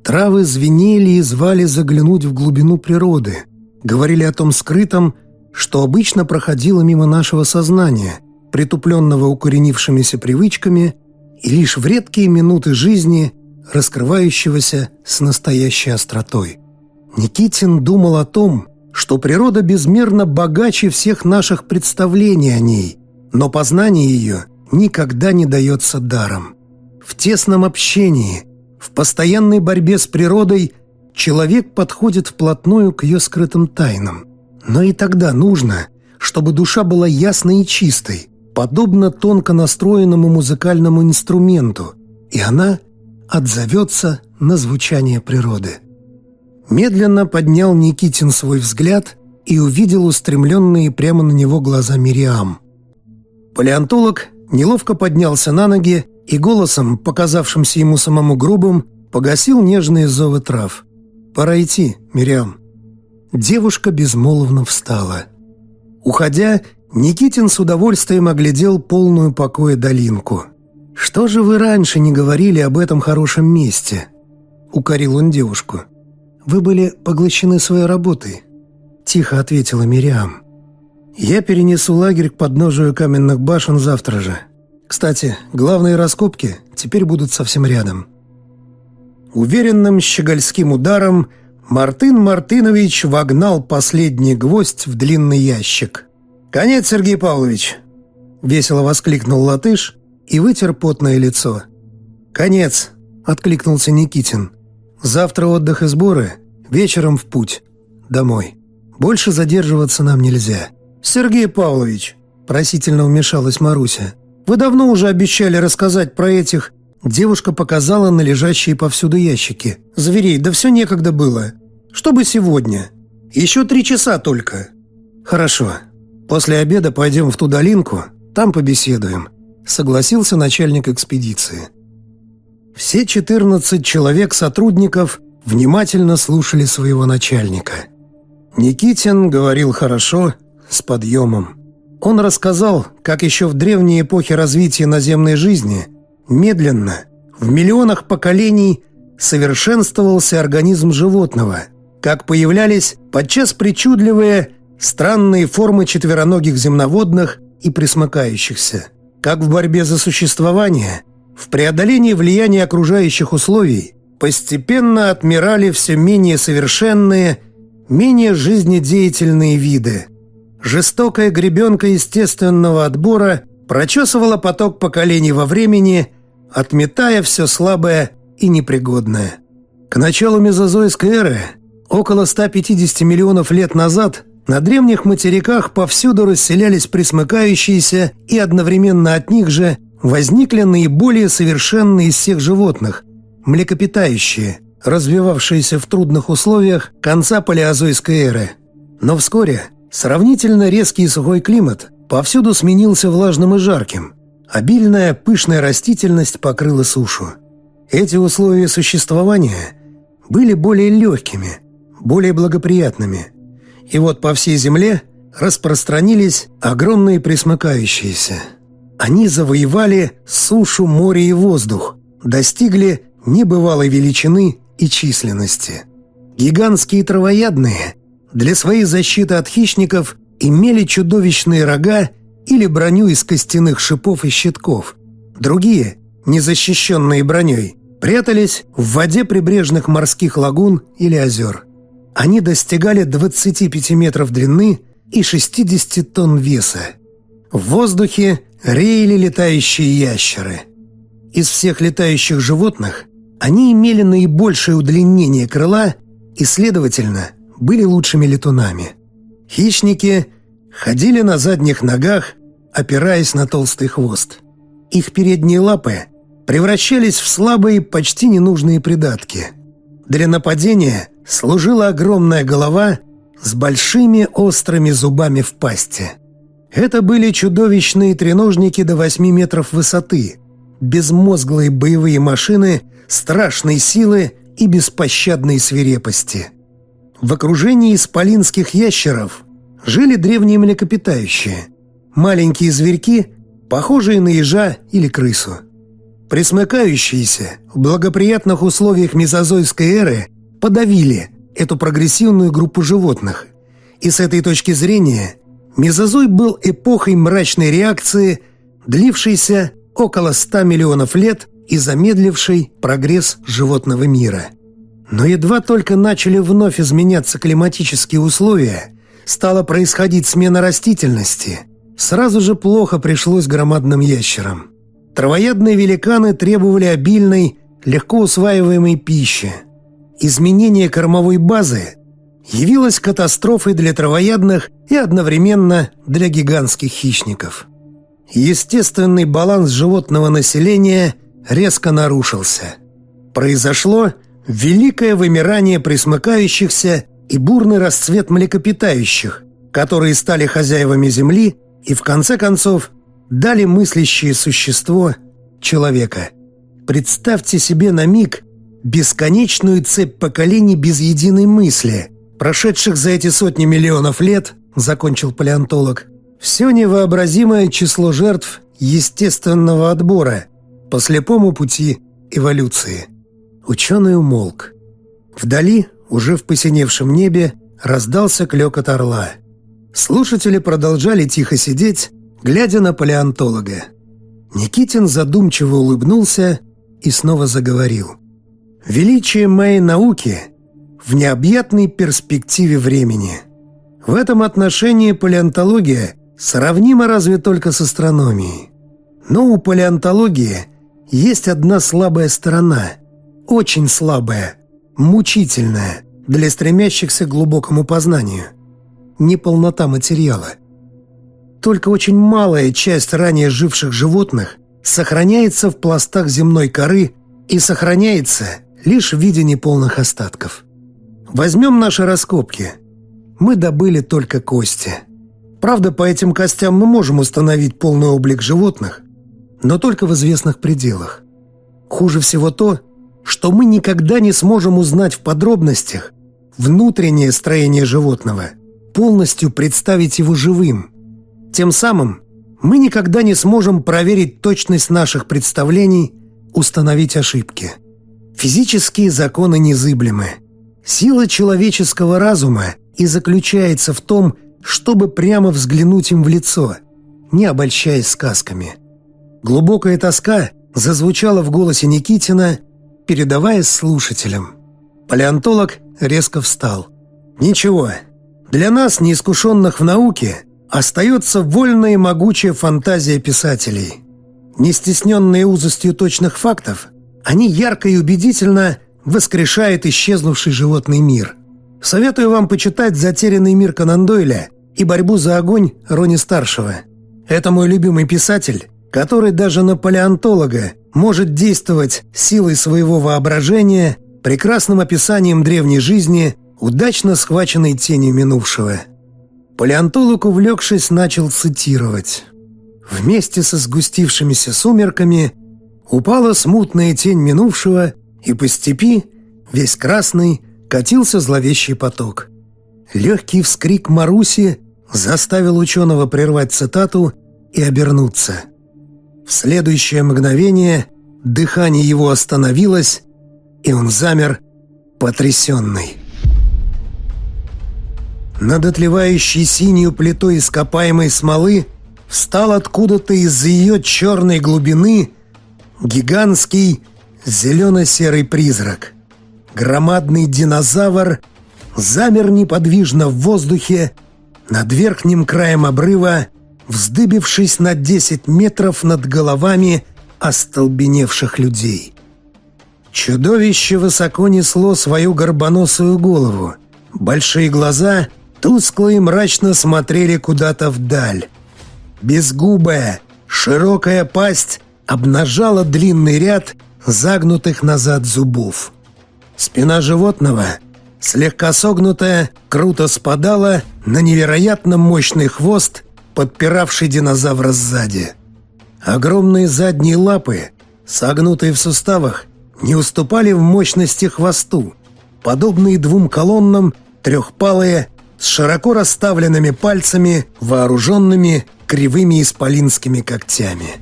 Травы звенели и звали заглянуть в глубину природы, говорили о том скрытом, что обычно проходило мимо нашего сознания, притупленного укоренившимися привычками и лишь в редкие минуты жизни, раскрывающегося с настоящей остротой. Никитин думал о том, что природа безмерно богаче всех наших представлений о ней, но познание ее никогда не дается даром. В тесном общении, в постоянной борьбе с природой человек подходит вплотную к ее скрытым тайнам. Но и тогда нужно, чтобы душа была ясной и чистой, подобно тонко настроенному музыкальному инструменту, и она отзовется на звучание природы. медленно поднял Никитин свой взгляд и увидел устремленные прямо на него глаза Мириам. Палеонтолог неловко поднялся на ноги и голосом, показавшимся ему самому грубым, погасил нежные зовы трав. «Пора идти, Мириам». Девушка безмолвно встала. Уходя, Никитин с удовольствием оглядел полную покоя долинку. «Что же вы раньше не говорили об этом хорошем месте?» — укорил он девушку. «Вы были поглощены своей работой», — тихо ответила Мириам. «Я перенесу лагерь к подножию каменных башен завтра же. Кстати, главные раскопки теперь будут совсем рядом». Уверенным щегольским ударом Мартын Мартынович вогнал последний гвоздь в длинный ящик. «Конец, Сергей Павлович!» — весело воскликнул латыш и вытер потное лицо. «Конец!» — откликнулся Никитин. «Завтра отдых и сборы, вечером в путь. Домой. Больше задерживаться нам нельзя». «Сергей Павлович!» — просительно вмешалась Маруся. «Вы давно уже обещали рассказать про этих...» Девушка показала на лежащие повсюду ящики. «Зверей, да все некогда было. Чтобы сегодня. Еще три часа только». «Хорошо», «После обеда пойдем в ту долинку, там побеседуем», — согласился начальник экспедиции. Все 14 человек-сотрудников внимательно слушали своего начальника. Никитин говорил хорошо, с подъемом. Он рассказал, как еще в древней эпохе развития наземной жизни медленно, в миллионах поколений, совершенствовался организм животного, как появлялись подчас причудливые странные формы четвероногих земноводных и присмыкающихся. Как в борьбе за существование, в преодолении влияния окружающих условий постепенно отмирали все менее совершенные, менее жизнедеятельные виды. Жестокая гребенка естественного отбора прочесывала поток поколений во времени, отметая все слабое и непригодное. К началу мезозойской эры, около 150 миллионов лет назад, на древних материках повсюду расселялись присмыкающиеся, и одновременно от них же возникли наиболее совершенные из всех животных – млекопитающие, развивавшиеся в трудных условиях конца палеозойской эры. Но вскоре сравнительно резкий и сухой климат повсюду сменился влажным и жарким. Обильная, пышная растительность покрыла сушу. Эти условия существования были более легкими, более благоприятными – и вот по всей земле распространились огромные пресмыкающиеся. Они завоевали сушу, море и воздух, достигли небывалой величины и численности. Гигантские травоядные для своей защиты от хищников имели чудовищные рога или броню из костяных шипов и щитков. Другие, незащищенные броней, прятались в воде прибрежных морских лагун или озер. Они достигали 25 метров длины и 60 тонн веса. В воздухе реяли летающие ящеры. Из всех летающих животных они имели наибольшее удлинение крыла и, следовательно, были лучшими летунами. Хищники ходили на задних ногах, опираясь на толстый хвост. Их передние лапы превращались в слабые, почти ненужные придатки. Для нападения – служила огромная голова с большими острыми зубами в пасти. Это были чудовищные треножники до 8 метров высоты, безмозглые боевые машины страшной силы и беспощадной свирепости. В окружении исполинских ящеров жили древние млекопитающие, маленькие зверьки, похожие на ежа или крысу. Присмыкающиеся в благоприятных условиях мезозойской эры подавили эту прогрессивную группу животных. И с этой точки зрения мезозой был эпохой мрачной реакции, длившейся около 100 миллионов лет и замедлившей прогресс животного мира. Но едва только начали вновь изменяться климатические условия, стала происходить смена растительности, сразу же плохо пришлось громадным ящерам. Травоядные великаны требовали обильной, легко усваиваемой пищи – изменение кормовой базы явилось катастрофой для травоядных и одновременно для гигантских хищников. Естественный баланс животного населения резко нарушился. Произошло великое вымирание присмыкающихся и бурный расцвет млекопитающих, которые стали хозяевами Земли и, в конце концов, дали мыслящее существо человека. Представьте себе на миг бесконечную цепь поколений без единой мысли, прошедших за эти сотни миллионов лет, закончил палеонтолог, все невообразимое число жертв естественного отбора по слепому пути эволюции. Ученый умолк. Вдали, уже в посиневшем небе, раздался клёкот орла. Слушатели продолжали тихо сидеть, глядя на палеонтолога. Никитин задумчиво улыбнулся и снова заговорил. «Величие моей науки в необъятной перспективе времени. В этом отношении палеонтология сравнима разве только с астрономией. Но у палеонтологии есть одна слабая сторона, очень слабая, мучительная для стремящихся к глубокому познанию. Неполнота материала. Только очень малая часть ранее живших животных сохраняется в пластах земной коры и сохраняется лишь в виде неполных остатков. Возьмем наши раскопки. Мы добыли только кости. Правда, по этим костям мы можем установить полный облик животных, но только в известных пределах. Хуже всего то, что мы никогда не сможем узнать в подробностях внутреннее строение животного, полностью представить его живым. Тем самым мы никогда не сможем проверить точность наших представлений, установить ошибки. Физические законы незыблемы. Сила человеческого разума и заключается в том, чтобы прямо взглянуть им в лицо, не обольщаясь сказками. Глубокая тоска зазвучала в голосе Никитина, передаваясь слушателям. Палеонтолог резко встал. «Ничего, для нас, неискушенных в науке, остается вольная и могучая фантазия писателей. Не стесненные узостью точных фактов, они ярко и убедительно воскрешают исчезнувший животный мир. Советую вам почитать «Затерянный мир Конан Дойля» и «Борьбу за огонь» Рони Старшего. Это мой любимый писатель, который даже на палеонтолога может действовать силой своего воображения, прекрасным описанием древней жизни, удачно схваченной тенью минувшего. Палеонтолог, увлекшись, начал цитировать. «Вместе со сгустившимися сумерками упала смутная тень минувшего, и по степи, весь красный, катился зловещий поток. Легкий вскрик Маруси заставил ученого прервать цитату и обернуться – в следующее мгновение дыхание его остановилось, и он замер, потрясенный. Над отливающей синюю плитой ископаемой смолы встал откуда-то из ее черной глубины гигантский зелено-серый призрак. Громадный динозавр замер неподвижно в воздухе над верхним краем обрыва вздыбившись на 10 метров над головами остолбеневших людей. Чудовище высоко несло свою горбоносую голову. Большие глаза тускло и мрачно смотрели куда-то вдаль. Безгубая, широкая пасть обнажала длинный ряд загнутых назад зубов. Спина животного, слегка согнутая, круто спадала на невероятно мощный хвост подпиравший динозавра сзади. Огромные задние лапы, согнутые в суставах, не уступали в мощности хвосту, подобные двум колоннам, трехпалые, с широко расставленными пальцами, вооруженными кривыми исполинскими когтями.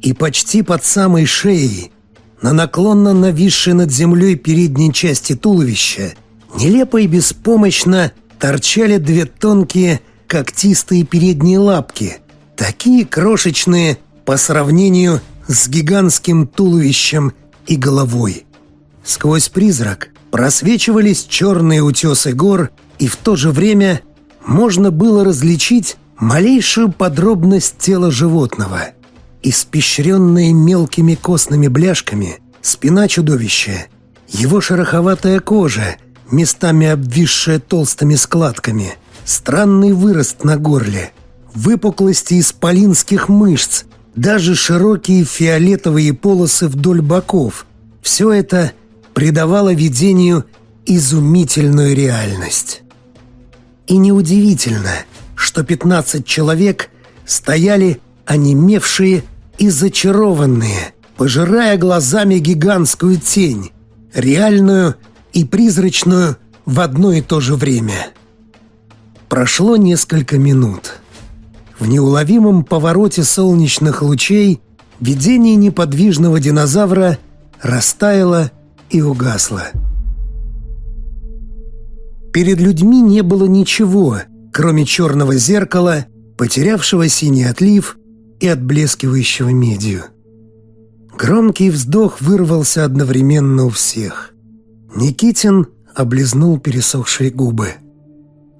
И почти под самой шеей, на наклонно нависшей над землей передней части туловища, нелепо и беспомощно торчали две тонкие, когтистые передние лапки, такие крошечные по сравнению с гигантским туловищем и головой. Сквозь призрак просвечивались черные утесы гор, и в то же время можно было различить малейшую подробность тела животного. Испещренные мелкими костными бляшками, спина чудовища, его шероховатая кожа, местами обвисшая толстыми складками – странный вырост на горле, выпуклости исполинских мышц, даже широкие фиолетовые полосы вдоль боков. Все это придавало видению изумительную реальность. И неудивительно, что пятнадцать человек стояли онемевшие и зачарованные, пожирая глазами гигантскую тень, реальную и призрачную в одно и то же время. Прошло несколько минут. В неуловимом повороте солнечных лучей видение неподвижного динозавра растаяло и угасло. Перед людьми не было ничего, кроме черного зеркала, потерявшего синий отлив и отблескивающего медью. Громкий вздох вырвался одновременно у всех. Никитин облизнул пересохшие губы.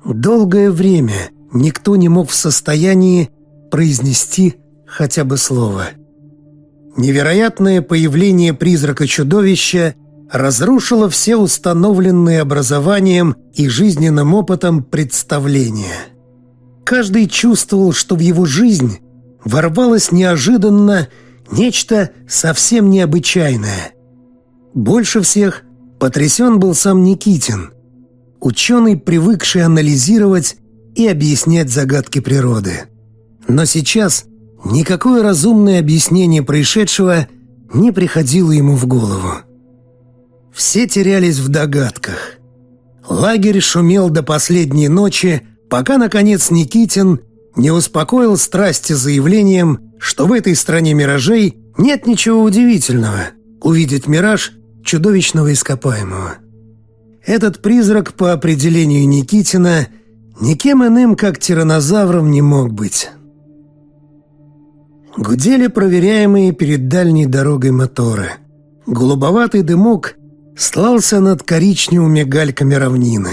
Долгое время никто не мог в состоянии произнести хотя бы слово. Невероятное появление призрака-чудовища разрушило все установленные образованием и жизненным опытом представления. Каждый чувствовал, что в его жизнь ворвалось неожиданно нечто совсем необычайное. Больше всех потрясен был сам Никитин, ученый, привыкший анализировать и объяснять загадки природы. Но сейчас никакое разумное объяснение происшедшего не приходило ему в голову. Все терялись в догадках. Лагерь шумел до последней ночи, пока, наконец, Никитин не успокоил страсти заявлением, что в этой стране миражей нет ничего удивительного увидеть мираж чудовищного ископаемого. Этот призрак, по определению Никитина, никем иным, как тиранозавром, не мог быть. Гудели проверяемые перед дальней дорогой моторы. Голубоватый дымок слался над коричневыми гальками равнины.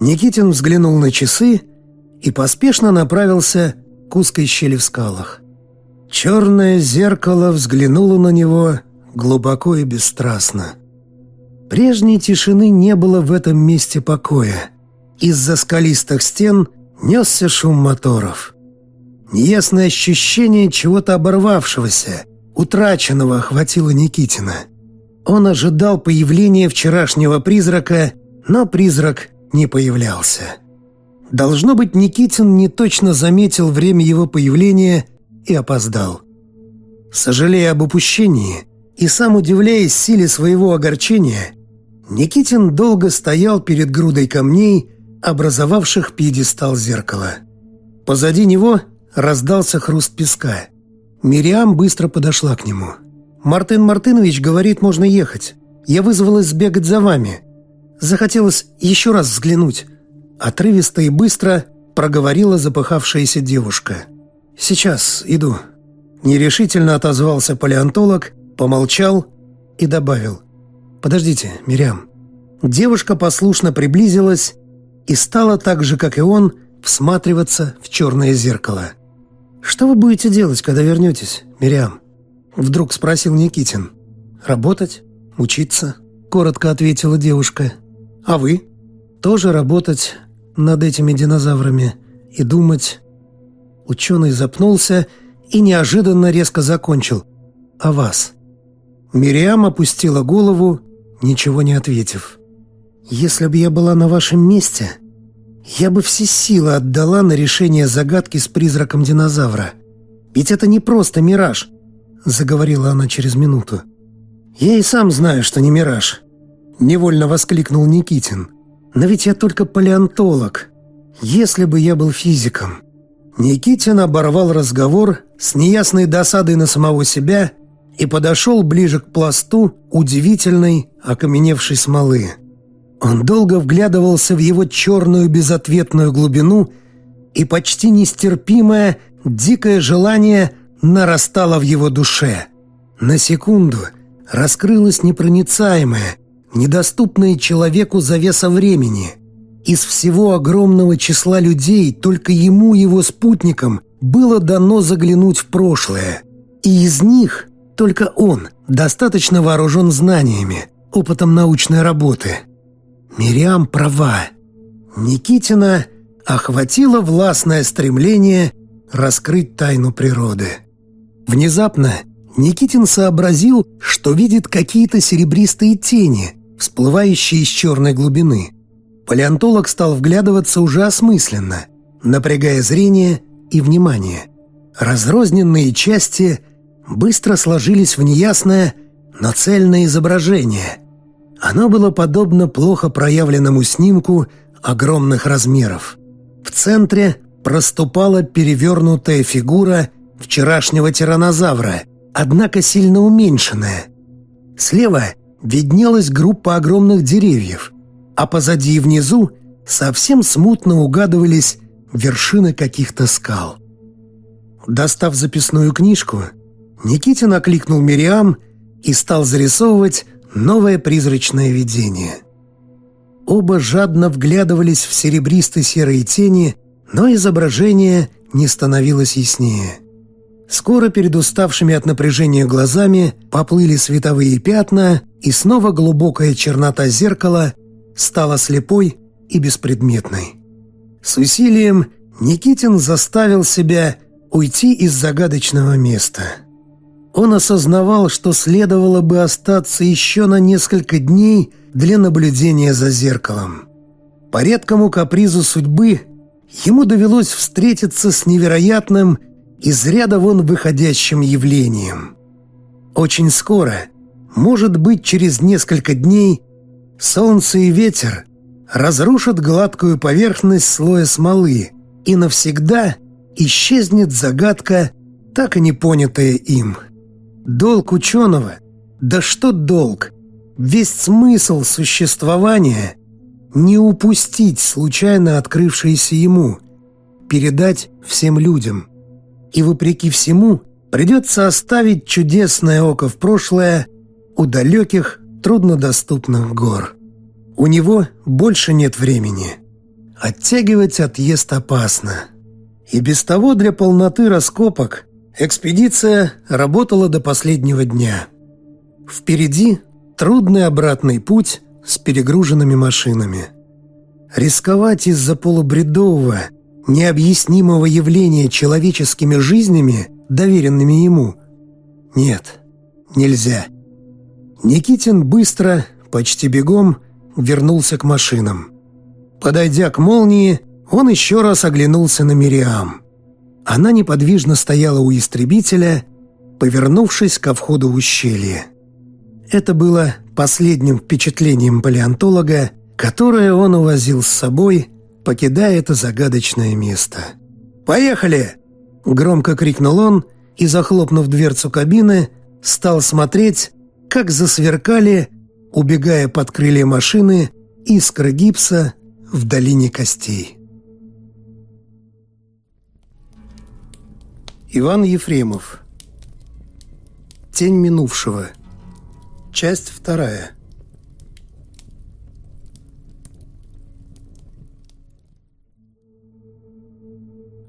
Никитин взглянул на часы и поспешно направился к узкой щели в скалах. Черное зеркало взглянуло на него глубоко и бесстрастно. Прежней тишины не было в этом месте покоя. Из-за скалистых стен несся шум моторов. Неясное ощущение чего-то оборвавшегося, утраченного охватило Никитина. Он ожидал появления вчерашнего призрака, но призрак не появлялся. Должно быть, Никитин не точно заметил время его появления и опоздал. Сожалея об упущении и сам удивляясь силе своего огорчения, Никитин долго стоял перед грудой камней, образовавших пьедестал зеркала. Позади него раздался хруст песка. Мириам быстро подошла к нему. «Мартын Мартынович говорит, можно ехать. Я вызвалась сбегать за вами. Захотелось еще раз взглянуть. Отрывисто и быстро проговорила запыхавшаяся девушка. «Сейчас иду». Нерешительно отозвался палеонтолог, помолчал и добавил. «Подождите, Мирям». Девушка послушно приблизилась и стала так же, как и он, всматриваться в черное зеркало. «Что вы будете делать, когда вернетесь, Мирям?» Вдруг спросил Никитин. «Работать? Учиться?» Коротко ответила девушка. «А вы?» «Тоже работать, над этими динозаврами и думать...» Ученый запнулся и неожиданно резко закончил. «А вас?» Мириам опустила голову, ничего не ответив. «Если бы я была на вашем месте, я бы все силы отдала на решение загадки с призраком динозавра. Ведь это не просто мираж», — заговорила она через минуту. «Я и сам знаю, что не мираж», — невольно воскликнул Никитин. Но ведь я только палеонтолог. Если бы я был физиком. Никитин оборвал разговор с неясной досадой на самого себя и подошел ближе к пласту удивительной окаменевшей смолы. Он долго вглядывался в его черную безответную глубину, и почти нестерпимое, дикое желание нарастало в его душе. На секунду раскрылось непроницаемое, недоступные человеку завеса времени. Из всего огромного числа людей только ему его спутникам было дано заглянуть в прошлое. И из них только он достаточно вооружен знаниями, опытом научной работы. Мириам права. Никитина охватило властное стремление раскрыть тайну природы. Внезапно Никитин сообразил, что видит какие-то серебристые тени – всплывающие из черной глубины. Палеонтолог стал вглядываться уже осмысленно, напрягая зрение и внимание. Разрозненные части быстро сложились в неясное, но цельное изображение. Оно было подобно плохо проявленному снимку огромных размеров. В центре проступала перевернутая фигура вчерашнего тиранозавра, однако сильно уменьшенная. Слева виднелась группа огромных деревьев, а позади и внизу совсем смутно угадывались вершины каких-то скал. Достав записную книжку, Никитин окликнул Мириам и стал зарисовывать новое призрачное видение. Оба жадно вглядывались в серебристые серые тени, но изображение не становилось яснее. Скоро перед уставшими от напряжения глазами поплыли световые пятна, и снова глубокая чернота зеркала стала слепой и беспредметной. С усилием Никитин заставил себя уйти из загадочного места. Он осознавал, что следовало бы остаться еще на несколько дней для наблюдения за зеркалом. По редкому капризу судьбы ему довелось встретиться с невероятным, из ряда вон выходящим явлением. Очень скоро – может быть, через несколько дней солнце и ветер разрушат гладкую поверхность слоя смолы, и навсегда исчезнет загадка, так и не понятая им. Долг ученого, да что долг, весь смысл существования — не упустить случайно открывшееся ему, передать всем людям. И вопреки всему придется оставить чудесное око в прошлое у далеких, труднодоступных гор. У него больше нет времени. Оттягивать отъезд опасно. И без того для полноты раскопок экспедиция работала до последнего дня. Впереди трудный обратный путь с перегруженными машинами. Рисковать из-за полубредового, необъяснимого явления человеческими жизнями, доверенными ему, нет, нельзя. Никитин быстро, почти бегом, вернулся к машинам. Подойдя к молнии, он еще раз оглянулся на Мириам. Она неподвижно стояла у истребителя, повернувшись ко входу в ущелье. Это было последним впечатлением палеонтолога, которое он увозил с собой, покидая это загадочное место. «Поехали!» — громко крикнул он и, захлопнув дверцу кабины, стал смотреть, как засверкали, убегая под крылья машины, искры гипса в долине костей. Иван Ефремов Тень минувшего Часть вторая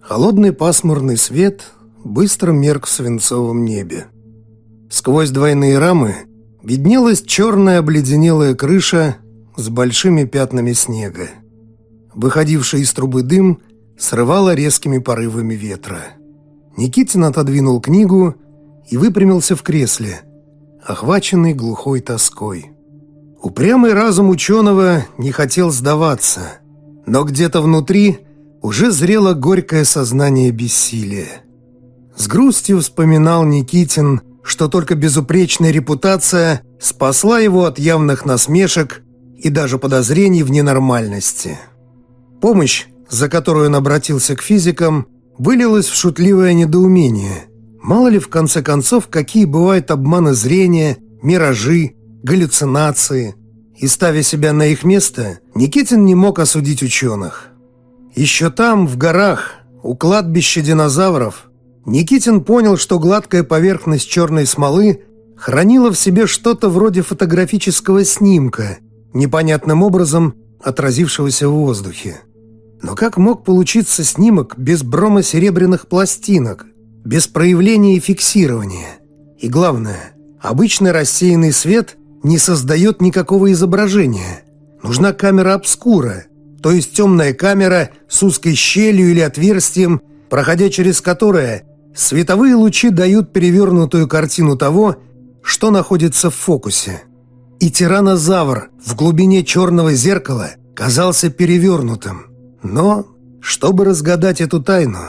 Холодный пасмурный свет быстро мерк в свинцовом небе. Сквозь двойные рамы виднелась черная обледенелая крыша с большими пятнами снега. Выходивший из трубы дым срывало резкими порывами ветра. Никитин отодвинул книгу и выпрямился в кресле, охваченный глухой тоской. Упрямый разум ученого не хотел сдаваться, но где-то внутри уже зрело горькое сознание бессилия. С грустью вспоминал Никитин – что только безупречная репутация спасла его от явных насмешек и даже подозрений в ненормальности. Помощь, за которую он обратился к физикам, вылилась в шутливое недоумение. Мало ли, в конце концов, какие бывают обманы зрения, миражи, галлюцинации. И ставя себя на их место, Никитин не мог осудить ученых. Еще там, в горах, у кладбища динозавров, Никитин понял, что гладкая поверхность черной смолы хранила в себе что-то вроде фотографического снимка, непонятным образом отразившегося в воздухе. Но как мог получиться снимок без бромосеребряных пластинок, без проявления и фиксирования? И главное, обычный рассеянный свет не создает никакого изображения. Нужна камера обскура, то есть темная камера с узкой щелью или отверстием, проходя через которое Световые лучи дают перевернутую картину того, что находится в фокусе. и тиранозавр в глубине черного зеркала казался перевернутым. Но, чтобы разгадать эту тайну,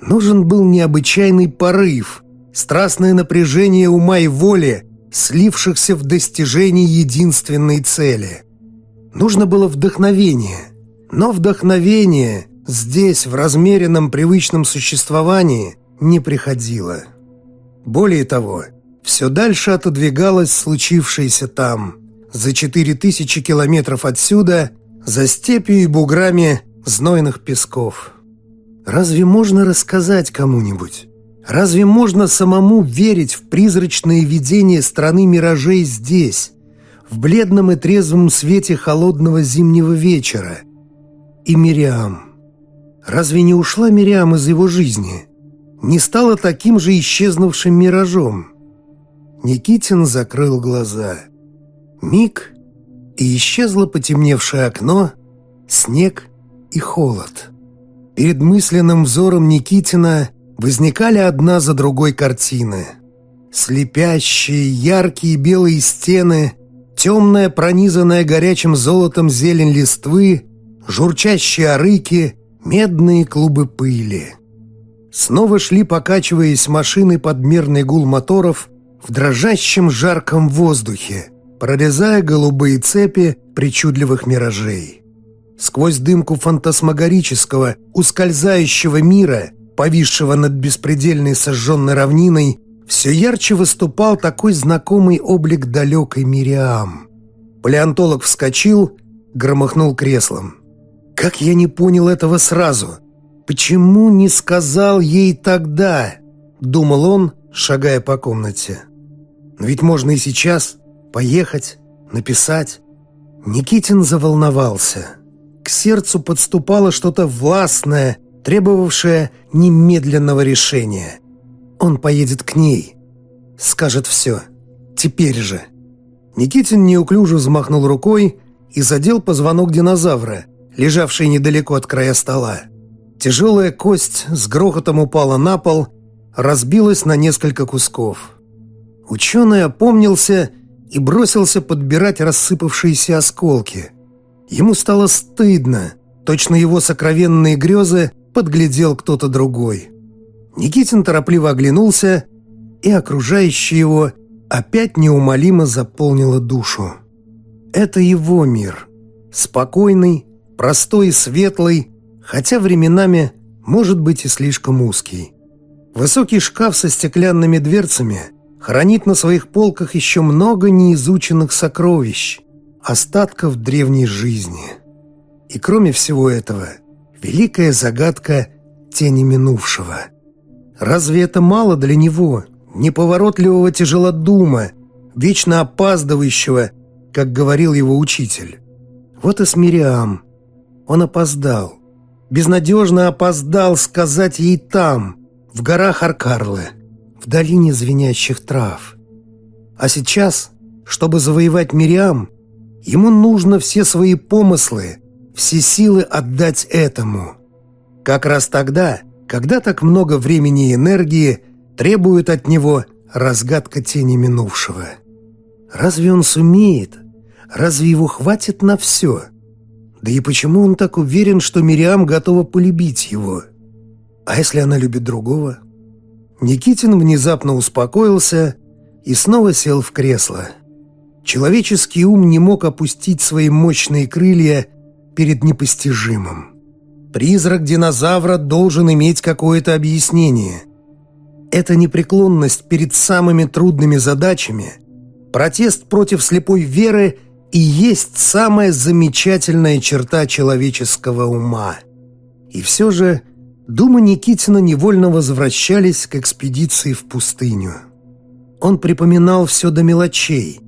нужен был необычайный порыв, страстное напряжение ума и воли, слившихся в достижении единственной цели. Нужно было вдохновение, но вдохновение здесь, в размеренном привычном существовании, не приходило. Более того, все дальше отодвигалось случившееся там – за четыре тысячи километров отсюда, за степью и буграми знойных песков. Разве можно рассказать кому-нибудь? Разве можно самому верить в призрачные видения страны миражей здесь, в бледном и трезвом свете холодного зимнего вечера? И Мириам. Разве не ушла Мириам из его жизни? Не стала таким же исчезнувшим миражом? Никитин закрыл глаза. Миг, и исчезло потемневшее окно, снег и холод. Перед мысленным взором Никитина возникали одна за другой картины. Слепящие, яркие белые стены, темная, пронизанная горячим золотом зелень листвы, журчащие арыки, медные клубы пыли. Снова шли, покачиваясь машины под мерный гул моторов в дрожащем жарком воздухе, прорезая голубые цепи причудливых миражей. Сквозь дымку фантасмагорического, ускользающего мира, повисшего над беспредельной сожженной равниной, все ярче выступал такой знакомый облик далекой Мириам. Палеонтолог вскочил, громыхнул креслом. «Как я не понял этого сразу? Почему не сказал ей тогда?» — думал он, шагая по комнате. «Но ведь можно и сейчас поехать, написать. Никитин заволновался. К сердцу подступало что-то властное, требовавшее немедленного решения. Он поедет к ней, скажет все. Теперь же. Никитин неуклюже взмахнул рукой и задел позвонок динозавра, лежавший недалеко от края стола. Тяжелая кость с грохотом упала на пол, разбилась на несколько кусков. Ученый опомнился и бросился подбирать рассыпавшиеся осколки. Ему стало стыдно, точно его сокровенные грезы подглядел кто-то другой. Никитин торопливо оглянулся, и окружающее его опять неумолимо заполнило душу. Это его мир. Спокойный, простой и светлый, хотя временами может быть и слишком узкий. Высокий шкаф со стеклянными дверцами хранит на своих полках еще много неизученных сокровищ, остатков древней жизни. И кроме всего этого, великая загадка тени минувшего. Разве это мало для него, неповоротливого тяжелодума, вечно опаздывающего, как говорил его учитель? Вот и с Мириам. Он опоздал. Безнадежно опоздал сказать ей там, в горах Аркарлы в долине звенящих трав. А сейчас, чтобы завоевать Мириам, ему нужно все свои помыслы, все силы отдать этому. Как раз тогда, когда так много времени и энергии требует от него разгадка тени минувшего. Разве он сумеет? Разве его хватит на все? Да и почему он так уверен, что Мириам готова полюбить его? А если она любит другого? Никитин внезапно успокоился и снова сел в кресло. Человеческий ум не мог опустить свои мощные крылья перед непостижимым. Призрак динозавра должен иметь какое-то объяснение. Эта непреклонность перед самыми трудными задачами, протест против слепой веры и есть самая замечательная черта человеческого ума. И все же – Думы Никитина невольно возвращались к экспедиции в пустыню. Он припоминал все до мелочей,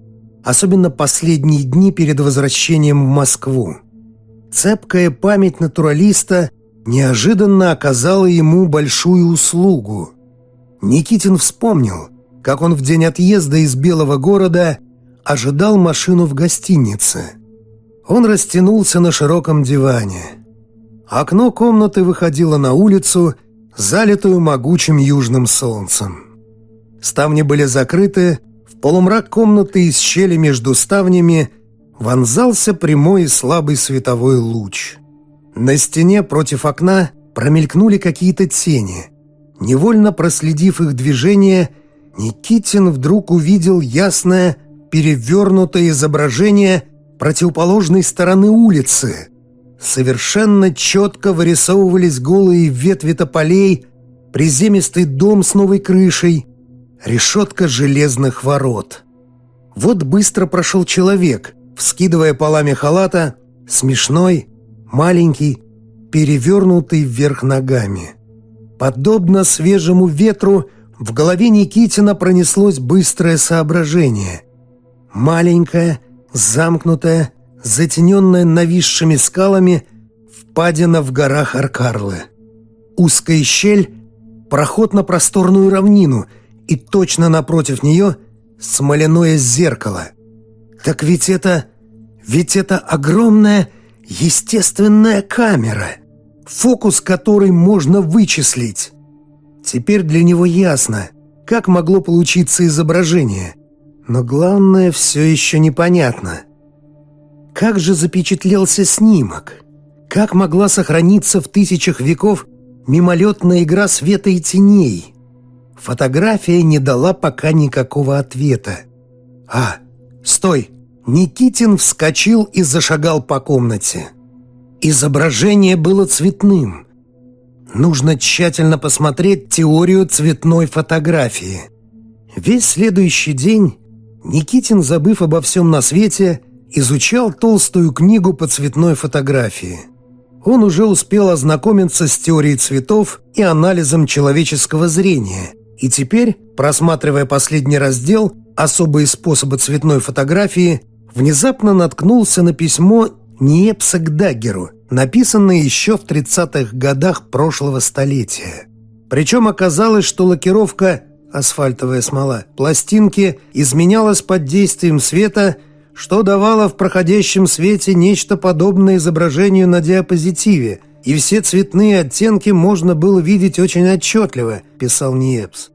особенно последние дни перед возвращением в Москву. Цепкая память натуралиста неожиданно оказала ему большую услугу. Никитин вспомнил, как он в день отъезда из Белого города ожидал машину в гостинице. Он растянулся на широком диване – Окно комнаты выходило на улицу, залитую могучим южным солнцем. Ставни были закрыты, Полумрак комнаты из щели между ставнями вонзался прямой и слабый световой луч. На стене против окна промелькнули какие-то тени. Невольно проследив их движение, Никитин вдруг увидел ясное, перевернутое изображение противоположной стороны улицы. Совершенно четко вырисовывались голые ветви тополей, приземистый дом с новой крышей, решетка железных ворот. Вот быстро прошел человек, вскидывая полами халата, смешной, маленький, перевернутый вверх ногами. Подобно свежему ветру, в голове Никитина пронеслось быстрое соображение. Маленькая, замкнутая, затененная нависшими скалами, впадина в горах Аркарлы. Узкая щель, проход на просторную равнину, и точно напротив нее смоляное зеркало. Так ведь это... ведь это огромная естественная камера, фокус которой можно вычислить. Теперь для него ясно, как могло получиться изображение. Но главное все еще непонятно. Как же запечатлелся снимок? Как могла сохраниться в тысячах веков мимолетная игра света и теней? Фотография не дала пока никакого ответа. «А, стой!» Никитин вскочил и зашагал по комнате. Изображение было цветным. Нужно тщательно посмотреть теорию цветной фотографии. Весь следующий день Никитин, забыв обо всем на свете, изучал толстую книгу по цветной фотографии. Он уже успел ознакомиться с теорией цветов и анализом человеческого зрения, и теперь, просматривая последний раздел «Особые способы цветной фотографии», внезапно наткнулся на письмо Ниепса к Даггеру, написанное еще в 30-х годах прошлого столетия. Причем оказалось, что лакировка асфальтовая смола пластинки изменялась под действием света что давало в проходящем свете нечто подобное изображению на диапозитиве, и все цветные оттенки можно было видеть очень отчетливо, писал Ниепс.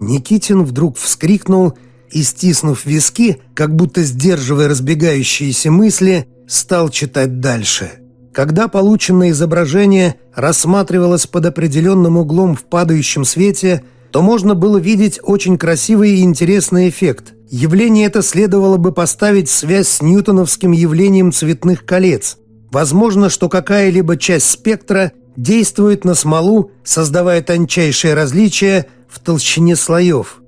Никитин вдруг вскрикнул и, стиснув виски, как будто сдерживая разбегающиеся мысли, стал читать дальше. Когда полученное изображение рассматривалось под определенным углом в падающем свете, то можно было видеть очень красивый и интересный эффект – Явление это следовало бы поставить в связь с ньютоновским явлением цветных колец. Возможно, что какая-либо часть спектра действует на смолу, создавая тончайшее различие в толщине слоев.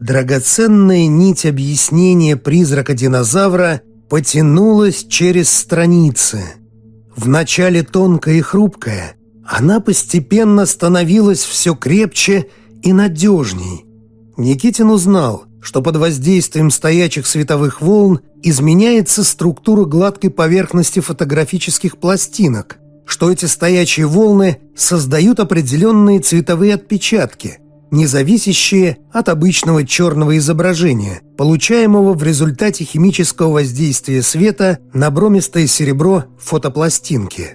Драгоценная нить объяснения призрака динозавра потянулась через страницы. Вначале тонкая и хрупкая, она постепенно становилась все крепче и надежней. Никитин узнал – что под воздействием стоячих световых волн изменяется структура гладкой поверхности фотографических пластинок, что эти стоячие волны создают определенные цветовые отпечатки, не зависящие от обычного черного изображения, получаемого в результате химического воздействия света на бромистое серебро фотопластинки.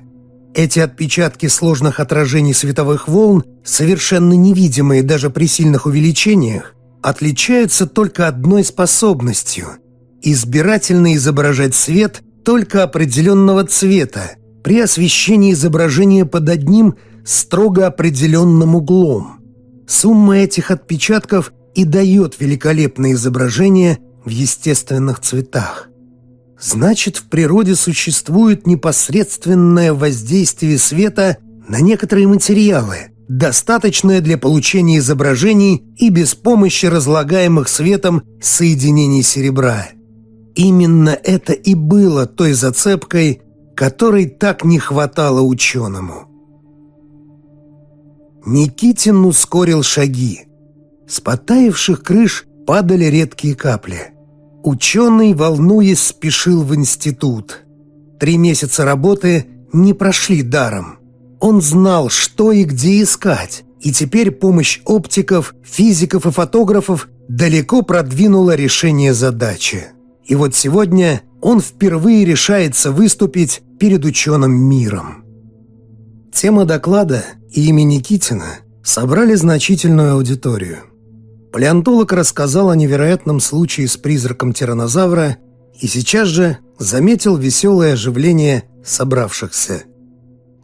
Эти отпечатки сложных отражений световых волн, совершенно невидимые даже при сильных увеличениях, отличаются только одной способностью – избирательно изображать свет только определенного цвета при освещении изображения под одним строго определенным углом. Сумма этих отпечатков и дает великолепное изображение в естественных цветах. Значит, в природе существует непосредственное воздействие света на некоторые материалы – достаточное для получения изображений и без помощи разлагаемых светом соединений серебра. Именно это и было той зацепкой, которой так не хватало ученому. Никитин ускорил шаги. С потаивших крыш падали редкие капли. Ученый, волнуясь, спешил в институт. Три месяца работы не прошли даром. Он знал, что и где искать, и теперь помощь оптиков, физиков и фотографов далеко продвинула решение задачи. И вот сегодня он впервые решается выступить перед ученым миром. Тема доклада и имя Никитина собрали значительную аудиторию. палеонтолог рассказал о невероятном случае с призраком тиранозавра и сейчас же заметил веселое оживление собравшихся.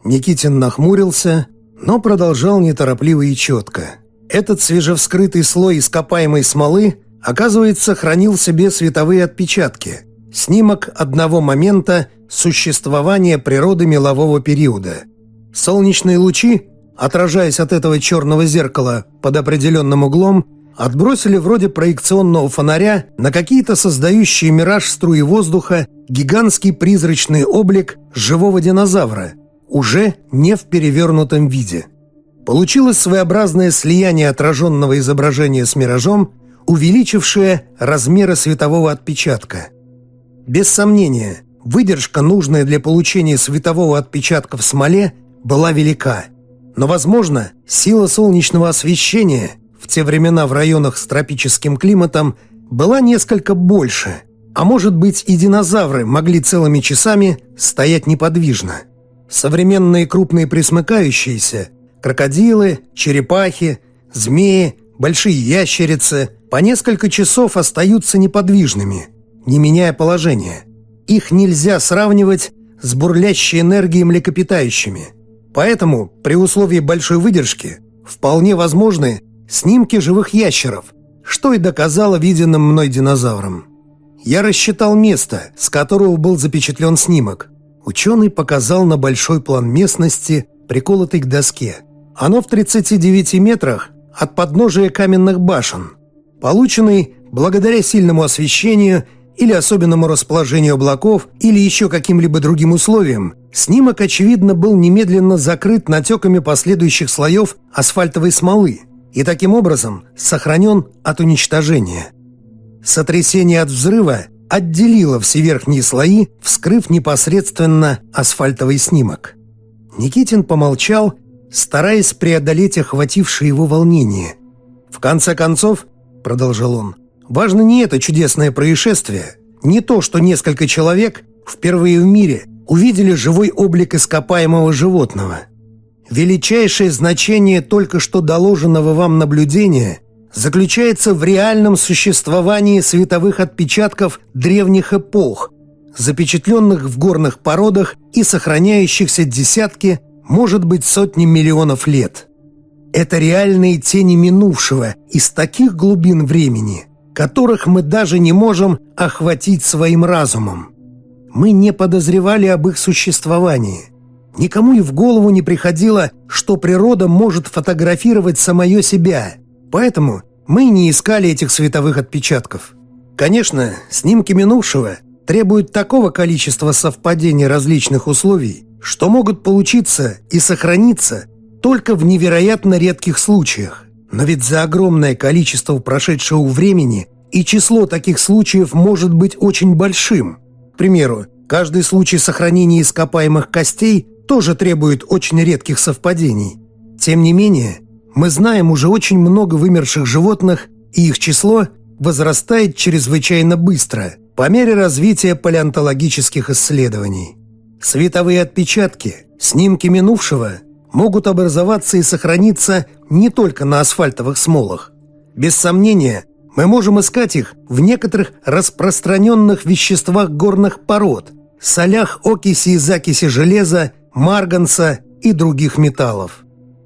Никитин нахмурился, но продолжал неторопливо и четко. Этот свежевскрытый слой ископаемой смолы, оказывается, хранил в себе световые отпечатки, снимок одного момента существования природы мелового периода. Солнечные лучи, отражаясь от этого черного зеркала под определенным углом, отбросили вроде проекционного фонаря на какие-то создающие мираж струи воздуха гигантский призрачный облик живого динозавра, уже не в перевернутом виде. Получилось своеобразное слияние отраженного изображения с миражом, увеличившее размеры светового отпечатка. Без сомнения, выдержка, нужная для получения светового отпечатка в смоле, была велика. Но, возможно, сила солнечного освещения – в те времена в районах с тропическим климатом была несколько больше, а может быть и динозавры могли целыми часами стоять неподвижно. Современные крупные присмыкающиеся – крокодилы, черепахи, змеи, большие ящерицы – по несколько часов остаются неподвижными, не меняя положения. Их нельзя сравнивать с бурлящей энергией млекопитающими. Поэтому, при условии большой выдержки, вполне возможны снимки живых ящеров, что и доказало виденным мной динозавром. Я рассчитал место, с которого был запечатлен снимок. Ученый показал на большой план местности, приколотый к доске. Оно в 39 метрах от подножия каменных башен. Полученный благодаря сильному освещению или особенному расположению облаков или еще каким-либо другим условиям, снимок, очевидно, был немедленно закрыт натеками последующих слоев асфальтовой смолы – и таким образом сохранен от уничтожения. Сотрясение от взрыва отделило все верхние слои, вскрыв непосредственно асфальтовый снимок. Никитин помолчал, стараясь преодолеть охватившее его волнение. «В конце концов», — продолжал он, — «важно не это чудесное происшествие, не то, что несколько человек впервые в мире увидели живой облик ископаемого животного. Величайшее значение только что доложенного вам наблюдения заключается в реальном существовании световых отпечатков древних эпох, запечатленных в горных породах и сохраняющихся десятки, может быть, сотни миллионов лет. Это реальные тени минувшего из таких глубин времени, которых мы даже не можем охватить своим разумом. Мы не подозревали об их существовании – Никому и в голову не приходило, что природа может фотографировать самое себя. Поэтому мы не искали этих световых отпечатков. Конечно, снимки минувшего требуют такого количества совпадений различных условий, что могут получиться и сохраниться только в невероятно редких случаях. Но ведь за огромное количество прошедшего времени и число таких случаев может быть очень большим. К примеру, каждый случай сохранения ископаемых костей тоже требует очень редких совпадений. Тем не менее, мы знаем уже очень много вымерших животных, и их число возрастает чрезвычайно быстро по мере развития палеонтологических исследований. Световые отпечатки, снимки минувшего могут образоваться и сохраниться не только на асфальтовых смолах. Без сомнения, мы можем искать их в некоторых распространенных веществах горных пород, солях окиси и закиси железа марганца и других металлов.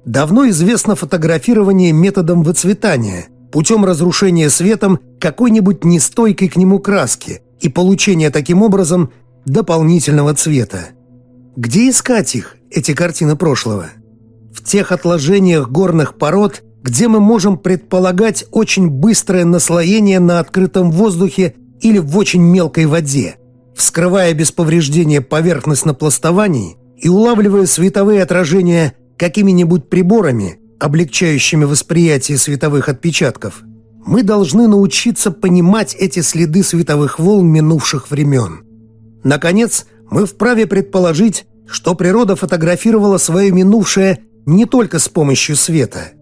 Давно известно фотографирование методом выцветания, путем разрушения светом какой-нибудь нестойкой к нему краски и получения таким образом дополнительного цвета. Где искать их, эти картины прошлого? В тех отложениях горных пород, где мы можем предполагать очень быстрое наслоение на открытом воздухе или в очень мелкой воде. Вскрывая без повреждения поверхность напластований, и улавливая световые отражения какими-нибудь приборами, облегчающими восприятие световых отпечатков, мы должны научиться понимать эти следы световых волн минувших времен. Наконец, мы вправе предположить, что природа фотографировала свое минувшее не только с помощью света.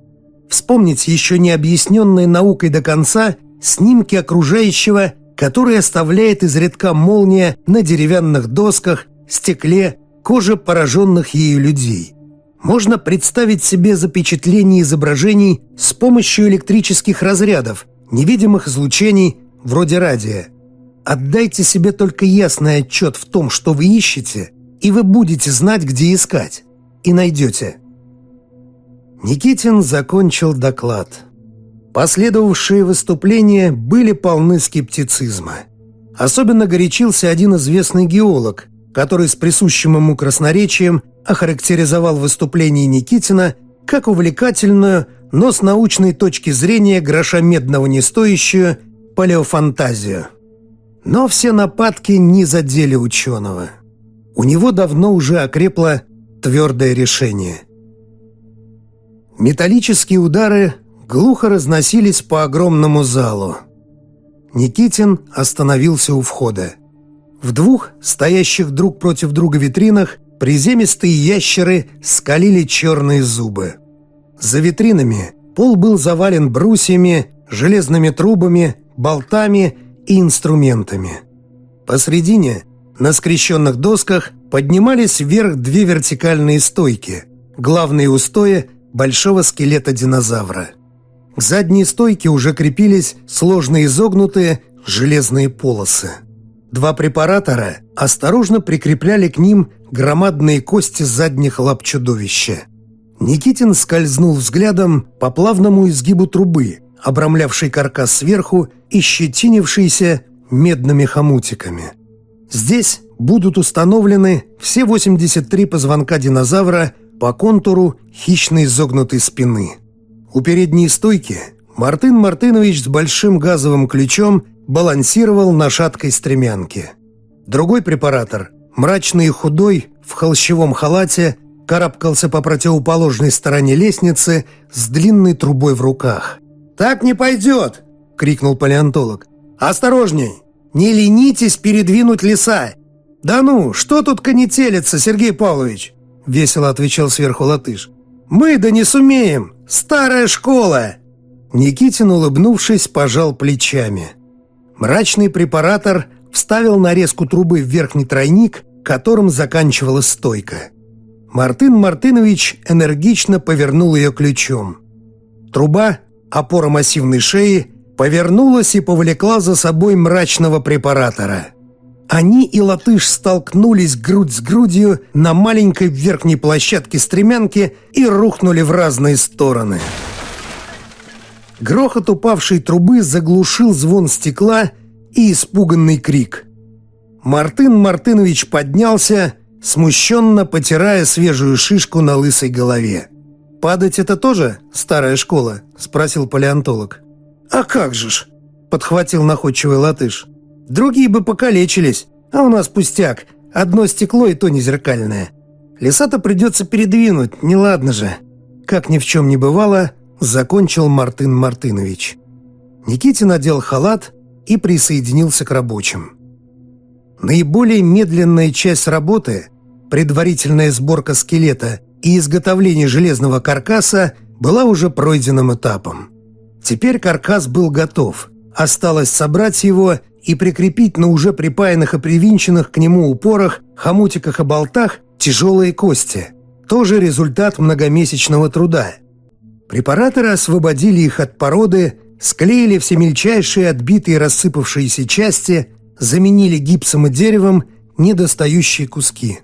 Вспомнить еще не объясненные наукой до конца снимки окружающего, которые оставляет изредка молния на деревянных досках, стекле кожи пораженных ею людей. Можно представить себе запечатление изображений с помощью электрических разрядов, невидимых излучений, вроде радия. Отдайте себе только ясный отчет в том, что вы ищете, и вы будете знать, где искать. И найдете. Никитин закончил доклад. Последовавшие выступления были полны скептицизма. Особенно горячился один известный геолог, который с присущим ему красноречием охарактеризовал выступление Никитина как увлекательную, но с научной точки зрения гроша медного не стоящую палеофантазию. Но все нападки не задели ученого. У него давно уже окрепло твердое решение. Металлические удары глухо разносились по огромному залу. Никитин остановился у входа. В двух, стоящих друг против друга витринах, приземистые ящеры скалили черные зубы. За витринами пол был завален брусьями, железными трубами, болтами и инструментами. Посредине, на скрещенных досках, поднимались вверх две вертикальные стойки, главные устои большого скелета динозавра. К задней стойке уже крепились сложно изогнутые железные полосы. Два препаратора осторожно прикрепляли к ним громадные кости задних лап чудовища. Никитин скользнул взглядом по плавному изгибу трубы, обрамлявшей каркас сверху и щетинившейся медными хомутиками. Здесь будут установлены все 83 позвонка динозавра по контуру хищной изогнутой спины. У передней стойки Мартын Мартынович с большим газовым ключом балансировал на шаткой стремянке. Другой препаратор, мрачный и худой, в холщевом халате, карабкался по противоположной стороне лестницы с длинной трубой в руках. «Так не пойдет!» — крикнул палеонтолог. «Осторожней! Не ленитесь передвинуть леса! Да ну, что тут конетелится, Сергей Павлович?» — весело отвечал сверху латыш. «Мы да не сумеем! Старая школа!» Никитин, улыбнувшись, пожал плечами. Мрачный препаратор вставил нарезку трубы в верхний тройник, которым заканчивалась стойка. Мартын Мартынович энергично повернул ее ключом. Труба, опора массивной шеи, повернулась и повлекла за собой мрачного препаратора. Они и латыш столкнулись грудь с грудью на маленькой верхней площадке стремянки и рухнули в разные стороны. Грохот упавшей трубы заглушил звон стекла и испуганный крик. Мартын Мартынович поднялся, смущенно потирая свежую шишку на лысой голове. «Падать это тоже старая школа?» – спросил палеонтолог. «А как же ж!» – подхватил находчивый латыш. «Другие бы покалечились, а у нас пустяк, одно стекло и то не зеркальное. Леса-то придется передвинуть, неладно же». Как ни в чем не бывало, закончил Мартын Мартынович. Никитин надел халат и присоединился к рабочим. Наиболее медленная часть работы, предварительная сборка скелета и изготовление железного каркаса, была уже пройденным этапом. Теперь каркас был готов. Осталось собрать его и прикрепить на уже припаянных и привинченных к нему упорах, хомутиках и болтах тяжелые кости. Тоже результат многомесячного труда – Препараторы освободили их от породы, склеили все мельчайшие отбитые рассыпавшиеся части, заменили гипсом и деревом недостающие куски.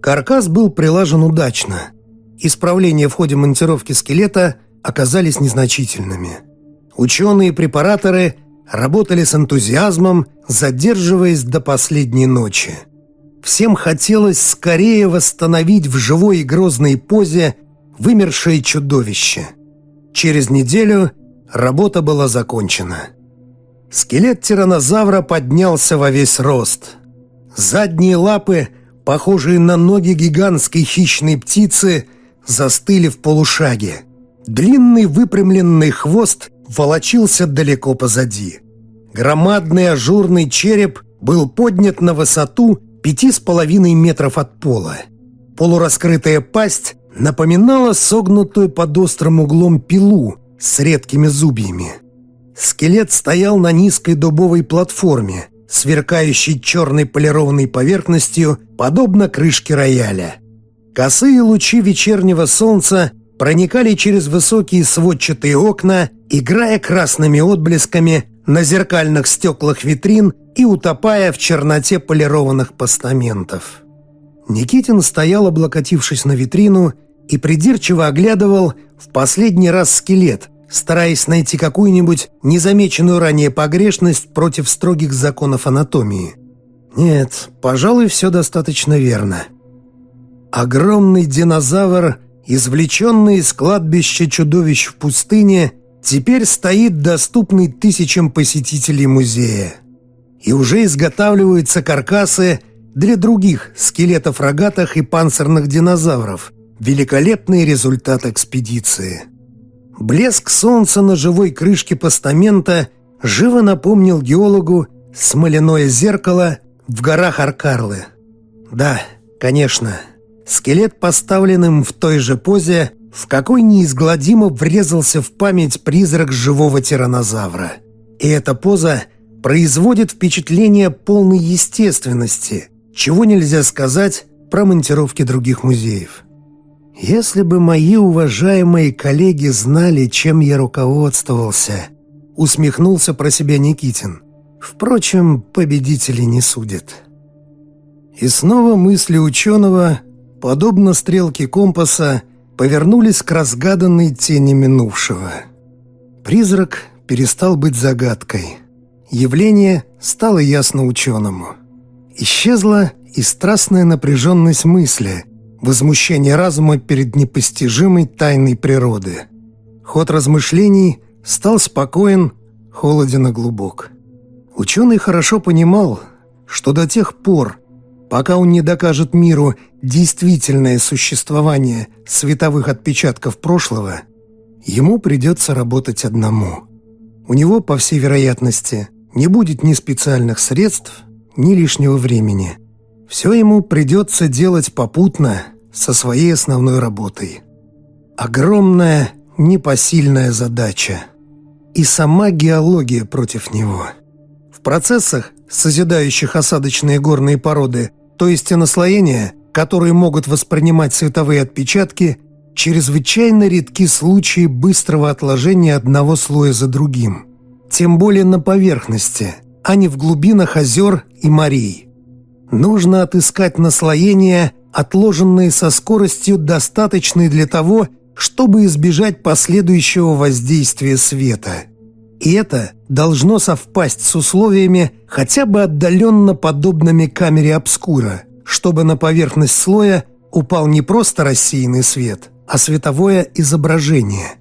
Каркас был прилажен удачно. Исправления в ходе монтировки скелета оказались незначительными. Ученые и препараторы работали с энтузиазмом, задерживаясь до последней ночи. Всем хотелось скорее восстановить в живой и грозной позе вымершее чудовище. Через неделю работа была закончена. Скелет тиранозавра поднялся во весь рост. Задние лапы, похожие на ноги гигантской хищной птицы, застыли в полушаге. Длинный выпрямленный хвост волочился далеко позади. Громадный ажурный череп был поднят на высоту пяти с половиной метров от пола. Полураскрытая пасть напоминала согнутую под острым углом пилу с редкими зубьями. Скелет стоял на низкой дубовой платформе, сверкающей черной полированной поверхностью, подобно крышке рояля. Косые лучи вечернего солнца проникали через высокие сводчатые окна, играя красными отблесками на зеркальных стеклах витрин и утопая в черноте полированных постаментов. Никитин стоял, облокотившись на витрину, и придирчиво оглядывал в последний раз скелет, стараясь найти какую-нибудь незамеченную ранее погрешность против строгих законов анатомии. Нет, пожалуй, все достаточно верно. Огромный динозавр, извлеченный из кладбища чудовищ в пустыне, теперь стоит доступный тысячам посетителей музея. И уже изготавливаются каркасы для других скелетов рогатых и панцирных динозавров. Великолепный результат экспедиции. Блеск солнца на живой крышке постамента живо напомнил геологу смоляное зеркало в горах Аркарлы. Да, конечно, скелет, поставленным в той же позе, в какой неизгладимо врезался в память призрак живого тиранозавра. И эта поза производит впечатление полной естественности, чего нельзя сказать про монтировки других музеев. Если бы мои уважаемые коллеги знали, чем я руководствовался, усмехнулся про себя Никитин. Впрочем, победители не судят. И снова мысли ученого, подобно стрелке компаса, повернулись к разгаданной тени минувшего. Призрак перестал быть загадкой. Явление стало ясно ученому. Исчезла и страстная напряженность мысли – возмущение разума перед непостижимой тайной природы. Ход размышлений стал спокоен, холоден и глубок. Ученый хорошо понимал, что до тех пор, пока он не докажет миру действительное существование световых отпечатков прошлого, ему придется работать одному. У него, по всей вероятности, не будет ни специальных средств, ни лишнего времени. Все ему придется делать попутно – со своей основной работой. Огромная, непосильная задача. И сама геология против него. В процессах, созидающих осадочные горные породы, то есть наслоения, которые могут воспринимать световые отпечатки, чрезвычайно редки случаи быстрого отложения одного слоя за другим. Тем более на поверхности, а не в глубинах озер и морей. Нужно отыскать наслоения – отложенные со скоростью, достаточной для того, чтобы избежать последующего воздействия света. И это должно совпасть с условиями, хотя бы отдаленно подобными камере обскура, чтобы на поверхность слоя упал не просто рассеянный свет, а световое изображение.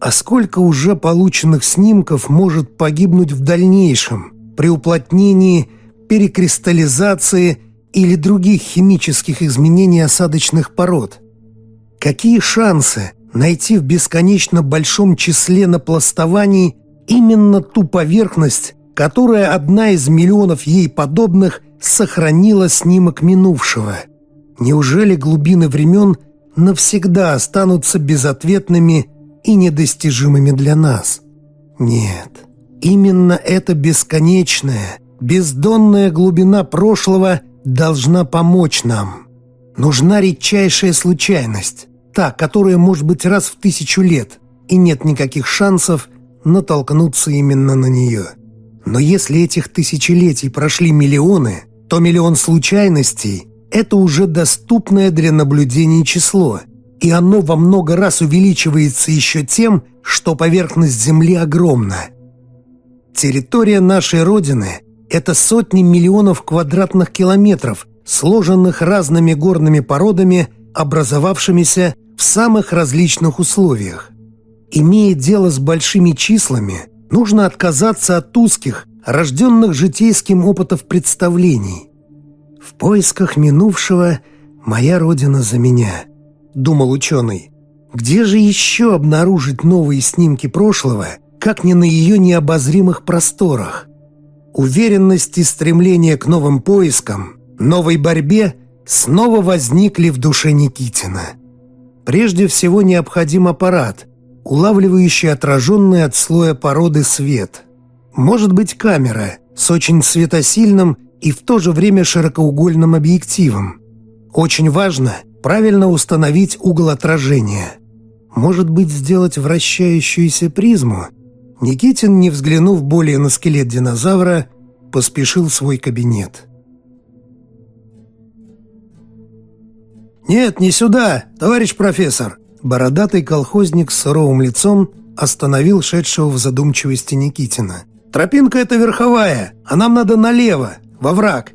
А сколько уже полученных снимков может погибнуть в дальнейшем при уплотнении, перекристаллизации или других химических изменений осадочных пород? Какие шансы найти в бесконечно большом числе напластований именно ту поверхность, которая одна из миллионов ей подобных сохранила снимок минувшего? Неужели глубины времен навсегда останутся безответными и недостижимыми для нас? Нет, именно эта бесконечная, бездонная глубина прошлого должна помочь нам. Нужна редчайшая случайность, та, которая может быть раз в тысячу лет, и нет никаких шансов натолкнуться именно на нее. Но если этих тысячелетий прошли миллионы, то миллион случайностей – это уже доступное для наблюдений число, и оно во много раз увеличивается еще тем, что поверхность Земли огромна. Территория нашей Родины это сотни миллионов квадратных километров, сложенных разными горными породами, образовавшимися в самых различных условиях. Имея дело с большими числами, нужно отказаться от узких, рожденных житейским опытов представлений. «В поисках минувшего моя родина за меня», — думал ученый. «Где же еще обнаружить новые снимки прошлого, как не на ее необозримых просторах?» Уверенность и стремление к новым поискам, новой борьбе снова возникли в душе Никитина. Прежде всего необходим аппарат, улавливающий отраженный от слоя породы свет. Может быть камера с очень светосильным и в то же время широкоугольным объективом. Очень важно правильно установить угол отражения. Может быть, сделать вращающуюся призму? Никитин, не взглянув более на скелет динозавра, поспешил в свой кабинет. «Нет, не сюда, товарищ профессор!» Бородатый колхозник с суровым лицом остановил шедшего в задумчивости Никитина. «Тропинка эта верховая, а нам надо налево, во враг.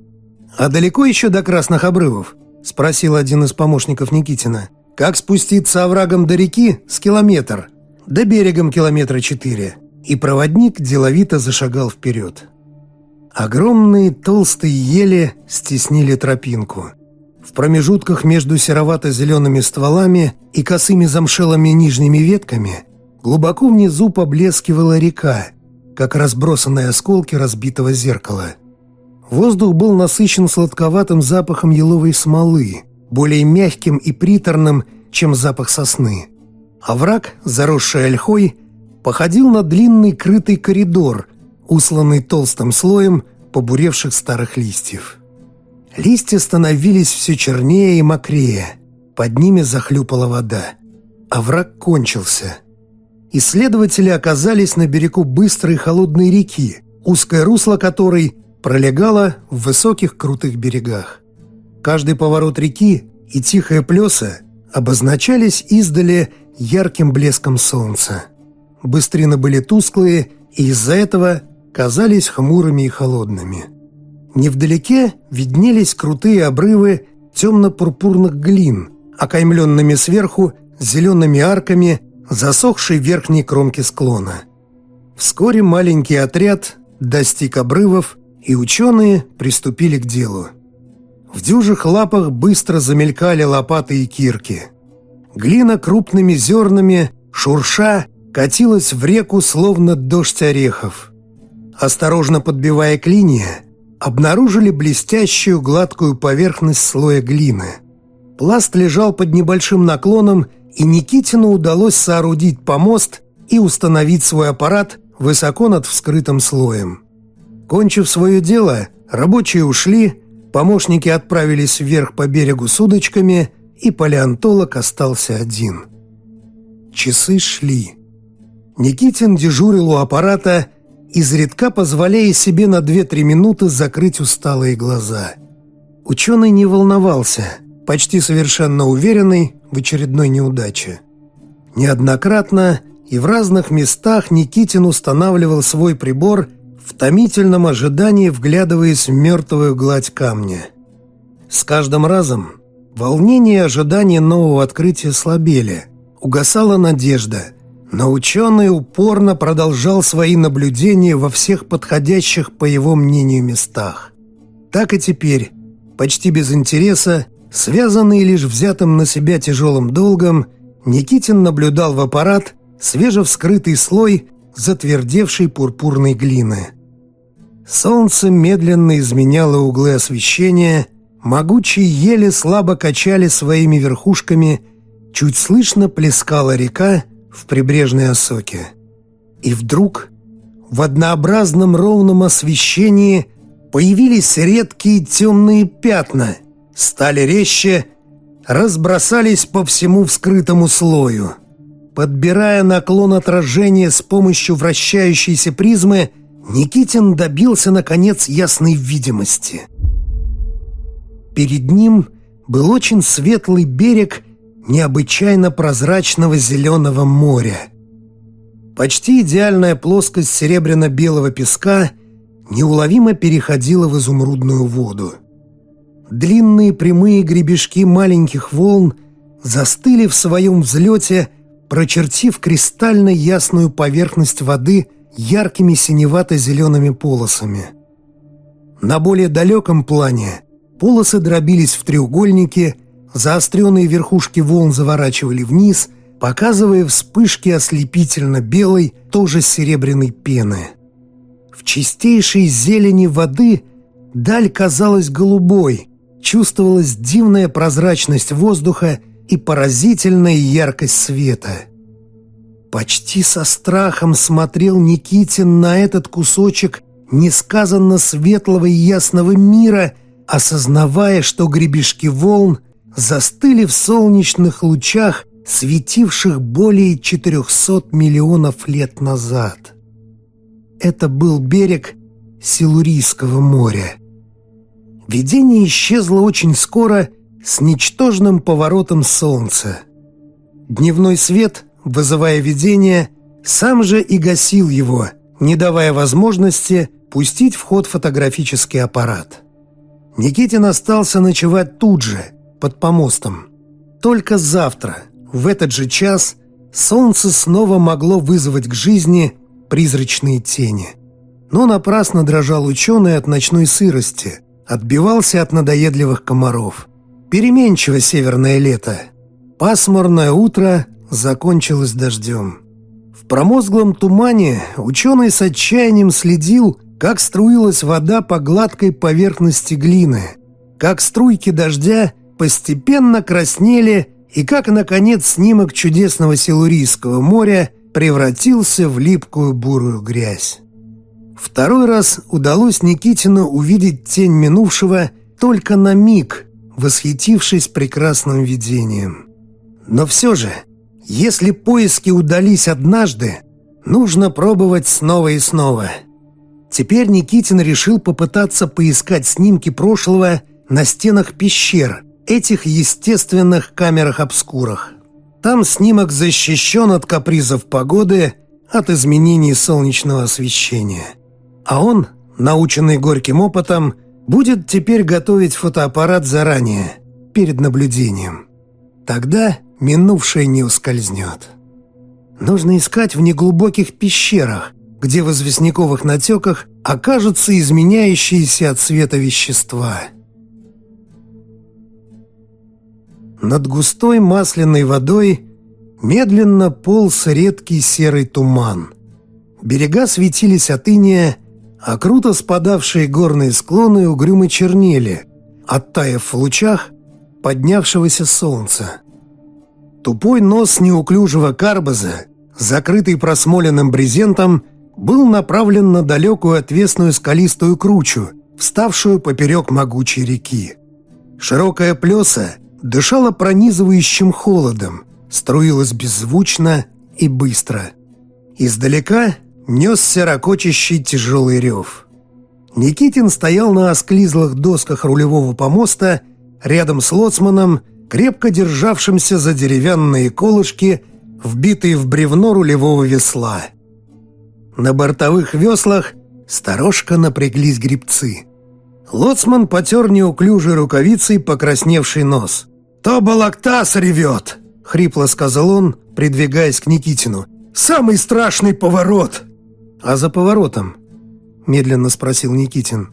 А далеко еще до Красных обрывов?» – спросил один из помощников Никитина. «Как спуститься оврагом до реки с километр, до берегом километра четыре». И проводник деловито зашагал вперед. Огромные толстые ели стеснили тропинку. В промежутках между серовато-зелеными стволами и косыми замшелыми нижними ветками глубоко внизу поблескивала река, как разбросанные осколки разбитого зеркала. Воздух был насыщен сладковатым запахом еловой смолы, более мягким и приторным, чем запах сосны. Овраг, заросший ольхой, походил на длинный крытый коридор, усланный толстым слоем побуревших старых листьев. Листья становились все чернее и мокрее, под ними захлюпала вода. Овраг кончился. Исследователи оказались на берегу быстрой холодной реки, узкое русло которой пролегало в высоких крутых берегах. Каждый поворот реки и тихая плеса обозначались издали ярким блеском солнца. Быстрины были тусклые и из-за этого казались хмурыми и холодными. Невдалеке виднелись крутые обрывы темно-пурпурных глин, окаймленными сверху зелеными арками засохшей верхней кромки склона. Вскоре маленький отряд достиг обрывов, и ученые приступили к делу. В дюжих лапах быстро замелькали лопаты и кирки. Глина крупными зернами, шурша, катилась в реку, словно дождь орехов. Осторожно подбивая клинья, обнаружили блестящую гладкую поверхность слоя глины. Пласт лежал под небольшим наклоном, и Никитину удалось соорудить помост и установить свой аппарат высоко над вскрытым слоем. Кончив свое дело, рабочие ушли, помощники отправились вверх по берегу с удочками, и палеонтолог остался один. Часы шли. Никитин дежурил у аппарата, изредка позволяя себе на 2-3 минуты закрыть усталые глаза. Ученый не волновался, почти совершенно уверенный в очередной неудаче. Неоднократно и в разных местах Никитин устанавливал свой прибор в томительном ожидании, вглядываясь в мертвую гладь камня. С каждым разом волнение и ожидание нового открытия слабели, угасала надежда – но ученый упорно продолжал свои наблюдения во всех подходящих, по его мнению, местах. Так и теперь, почти без интереса, связанный лишь взятым на себя тяжелым долгом, Никитин наблюдал в аппарат свежевскрытый слой затвердевшей пурпурной глины. Солнце медленно изменяло углы освещения, могучие ели слабо качали своими верхушками, чуть слышно плескала река, в прибрежной осоке. И вдруг в однообразном ровном освещении появились редкие темные пятна, стали резче, разбросались по всему вскрытому слою. Подбирая наклон отражения с помощью вращающейся призмы, Никитин добился, наконец, ясной видимости. Перед ним был очень светлый берег необычайно прозрачного зеленого моря. Почти идеальная плоскость серебряно-белого песка неуловимо переходила в изумрудную воду. Длинные прямые гребешки маленьких волн застыли в своем взлете, прочертив кристально ясную поверхность воды яркими синевато-зелеными полосами. На более далеком плане полосы дробились в треугольники – Заостренные верхушки волн заворачивали вниз, показывая вспышки ослепительно-белой, тоже серебряной пены. В чистейшей зелени воды даль казалась голубой, чувствовалась дивная прозрачность воздуха и поразительная яркость света. Почти со страхом смотрел Никитин на этот кусочек несказанно светлого и ясного мира, осознавая, что гребешки волн — застыли в солнечных лучах, светивших более 400 миллионов лет назад. Это был берег Силурийского моря. Видение исчезло очень скоро с ничтожным поворотом солнца. Дневной свет, вызывая видение, сам же и гасил его, не давая возможности пустить в ход фотографический аппарат. Никитин остался ночевать тут же, под помостом. Только завтра, в этот же час, солнце снова могло вызвать к жизни призрачные тени. Но напрасно дрожал ученый от ночной сырости, отбивался от надоедливых комаров. Переменчиво северное лето. Пасмурное утро закончилось дождем. В промозглом тумане ученый с отчаянием следил, как струилась вода по гладкой поверхности глины, как струйки дождя постепенно краснели и как, наконец, снимок чудесного Силурийского моря превратился в липкую бурую грязь. Второй раз удалось Никитину увидеть тень минувшего только на миг, восхитившись прекрасным видением. Но все же, если поиски удались однажды, нужно пробовать снова и снова – Теперь Никитин решил попытаться поискать снимки прошлого на стенах пещер, этих естественных камерах-обскурах. Там снимок защищен от капризов погоды, от изменений солнечного освещения. А он, наученный горьким опытом, будет теперь готовить фотоаппарат заранее, перед наблюдением. Тогда минувшее не ускользнет. Нужно искать в неглубоких пещерах, где в известняковых натеках окажутся изменяющиеся от цвета вещества. Над густой масляной водой медленно полз редкий серый туман. Берега светились от иния, а круто спадавшие горные склоны угрюмо чернели, оттаяв в лучах поднявшегося солнца. Тупой нос неуклюжего карбаза, закрытый просмоленным брезентом, был направлен на далекую отвесную скалистую кручу, вставшую поперек могучей реки. Широкая плеса дышала пронизывающим холодом, струилась беззвучно и быстро. Издалека несся ракочащий тяжелый рев. Никитин стоял на осклизлых досках рулевого помоста рядом с лоцманом, крепко державшимся за деревянные колышки, вбитые в бревно рулевого весла – на бортовых веслах сторожко напряглись грибцы. Лоцман потер неуклюжей рукавицей покрасневший нос. «То балактас ревет!» — хрипло сказал он, придвигаясь к Никитину. «Самый страшный поворот!» «А за поворотом?» — медленно спросил Никитин.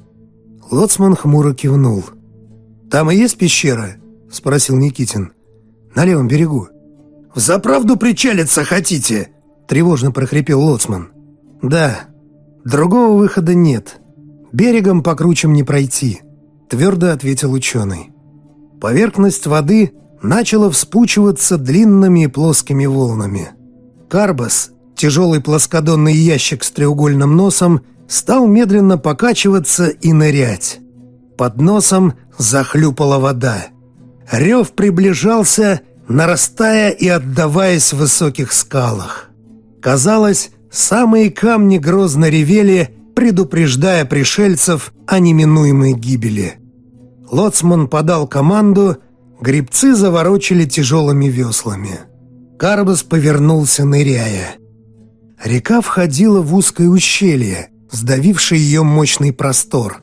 Лоцман хмуро кивнул. «Там и есть пещера?» — спросил Никитин. «На левом берегу». «В заправду причалиться хотите?» — тревожно прохрипел Лоцман. «Да, другого выхода нет. Берегом по кручам не пройти», — твердо ответил ученый. Поверхность воды начала вспучиваться длинными и плоскими волнами. Карбас, тяжелый плоскодонный ящик с треугольным носом, стал медленно покачиваться и нырять. Под носом захлюпала вода. Рев приближался, нарастая и отдаваясь в высоких скалах. Казалось, Самые камни грозно ревели, предупреждая пришельцев о неминуемой гибели. Лоцман подал команду, грибцы заворочили тяжелыми веслами. Карбас повернулся, ныряя. Река входила в узкое ущелье, сдавившее ее мощный простор.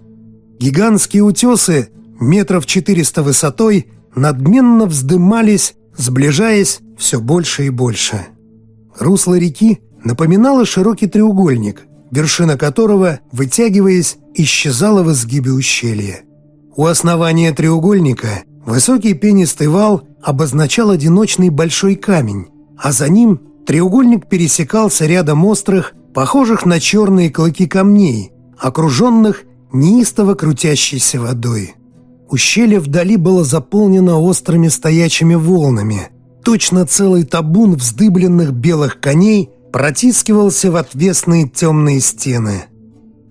Гигантские утесы, метров четыреста высотой, надменно вздымались, сближаясь все больше и больше. Русло реки напоминала широкий треугольник, вершина которого, вытягиваясь, исчезала в изгибе ущелья. У основания треугольника высокий пенистый вал обозначал одиночный большой камень, а за ним треугольник пересекался рядом острых, похожих на черные клыки камней, окруженных неистово крутящейся водой. Ущелье вдали было заполнено острыми стоячими волнами. Точно целый табун вздыбленных белых коней протискивался в отвесные темные стены.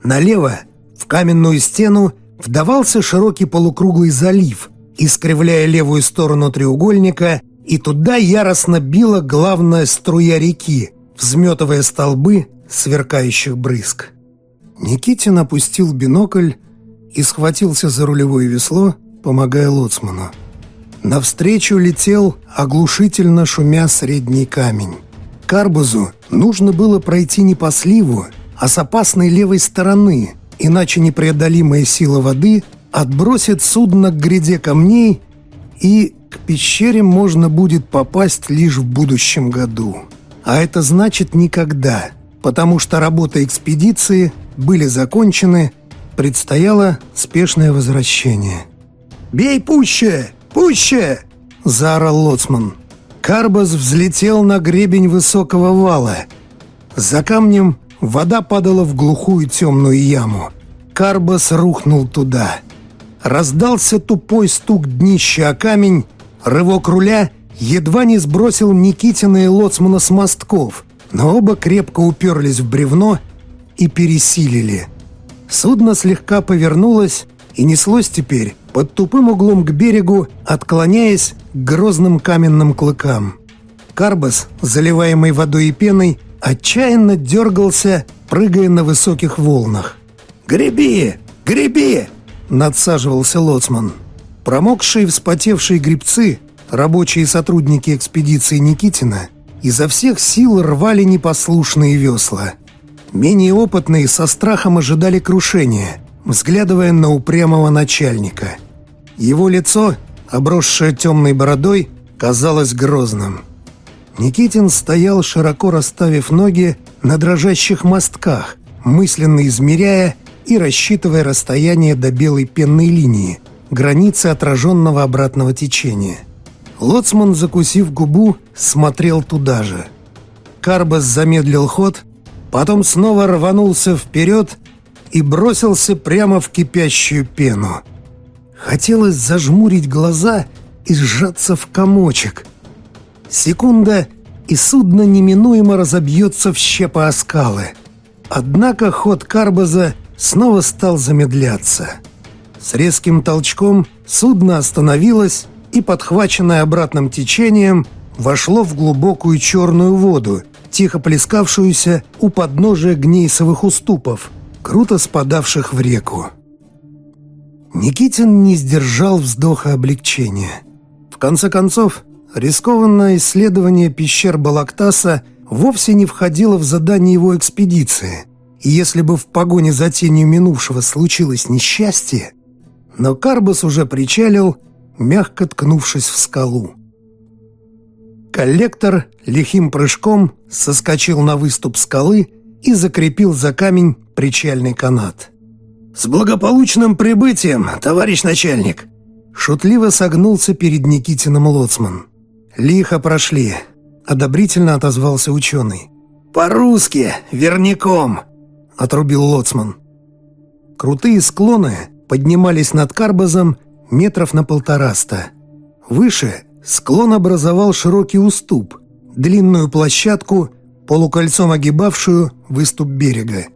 Налево, в каменную стену, вдавался широкий полукруглый залив, искривляя левую сторону треугольника, и туда яростно била главная струя реки, взметывая столбы сверкающих брызг. Никитин опустил бинокль и схватился за рулевое весло, помогая лоцману. Навстречу летел, оглушительно шумя средний камень. Карбузу нужно было пройти не по сливу, а с опасной левой стороны, иначе непреодолимая сила воды отбросит судно к гряде камней, и к пещере можно будет попасть лишь в будущем году. А это значит никогда, потому что работы экспедиции были закончены, предстояло спешное возвращение. «Бей пуще! Пуще!» – заорал лоцман. Карбас взлетел на гребень высокого вала. За камнем вода падала в глухую темную яму. Карбас рухнул туда. Раздался тупой стук днища о камень, рывок руля едва не сбросил Никитина и Лоцмана с мостков, но оба крепко уперлись в бревно и пересилили. Судно слегка повернулось и неслось теперь под тупым углом к берегу, отклоняясь к грозным каменным клыкам. Карбас, заливаемый водой и пеной, отчаянно дергался, прыгая на высоких волнах. «Греби! Греби!» — надсаживался лоцман. Промокшие вспотевшие грибцы, рабочие сотрудники экспедиции Никитина, изо всех сил рвали непослушные весла. Менее опытные со страхом ожидали крушения, взглядывая на упрямого начальника. Его лицо, обросшее темной бородой, казалось грозным. Никитин стоял, широко расставив ноги на дрожащих мостках, мысленно измеряя и рассчитывая расстояние до белой пенной линии, границы отраженного обратного течения. Лоцман, закусив губу, смотрел туда же. Карбас замедлил ход, потом снова рванулся вперед и бросился прямо в кипящую пену. Хотелось зажмурить глаза и сжаться в комочек. Секунда, и судно неминуемо разобьется в щепа о скалы. Однако ход Карбаза снова стал замедляться. С резким толчком судно остановилось и, подхваченное обратным течением, вошло в глубокую черную воду, тихо плескавшуюся у подножия гнейсовых уступов, круто спадавших в реку. Никитин не сдержал вздоха облегчения. В конце концов, рискованное исследование пещер Балактаса вовсе не входило в задание его экспедиции. И если бы в погоне за тенью минувшего случилось несчастье, но Карбас уже причалил, мягко ткнувшись в скалу. Коллектор лихим прыжком соскочил на выступ скалы и закрепил за камень причальный канат. «С благополучным прибытием, товарищ начальник!» Шутливо согнулся перед Никитиным лоцман. «Лихо прошли», — одобрительно отозвался ученый. «По-русски, верняком», — отрубил лоцман. Крутые склоны поднимались над Карбазом метров на полтораста. Выше склон образовал широкий уступ, длинную площадку, полукольцом огибавшую выступ берега.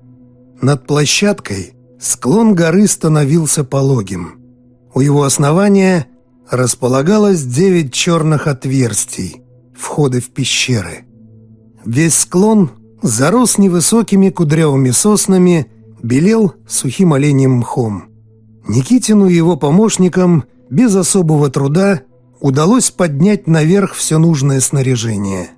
Над площадкой Склон горы становился пологим. У его основания располагалось девять черных отверстий, входы в пещеры. Весь склон зарос невысокими кудрявыми соснами, белел сухим оленем мхом. Никитину и его помощникам без особого труда удалось поднять наверх все нужное снаряжение.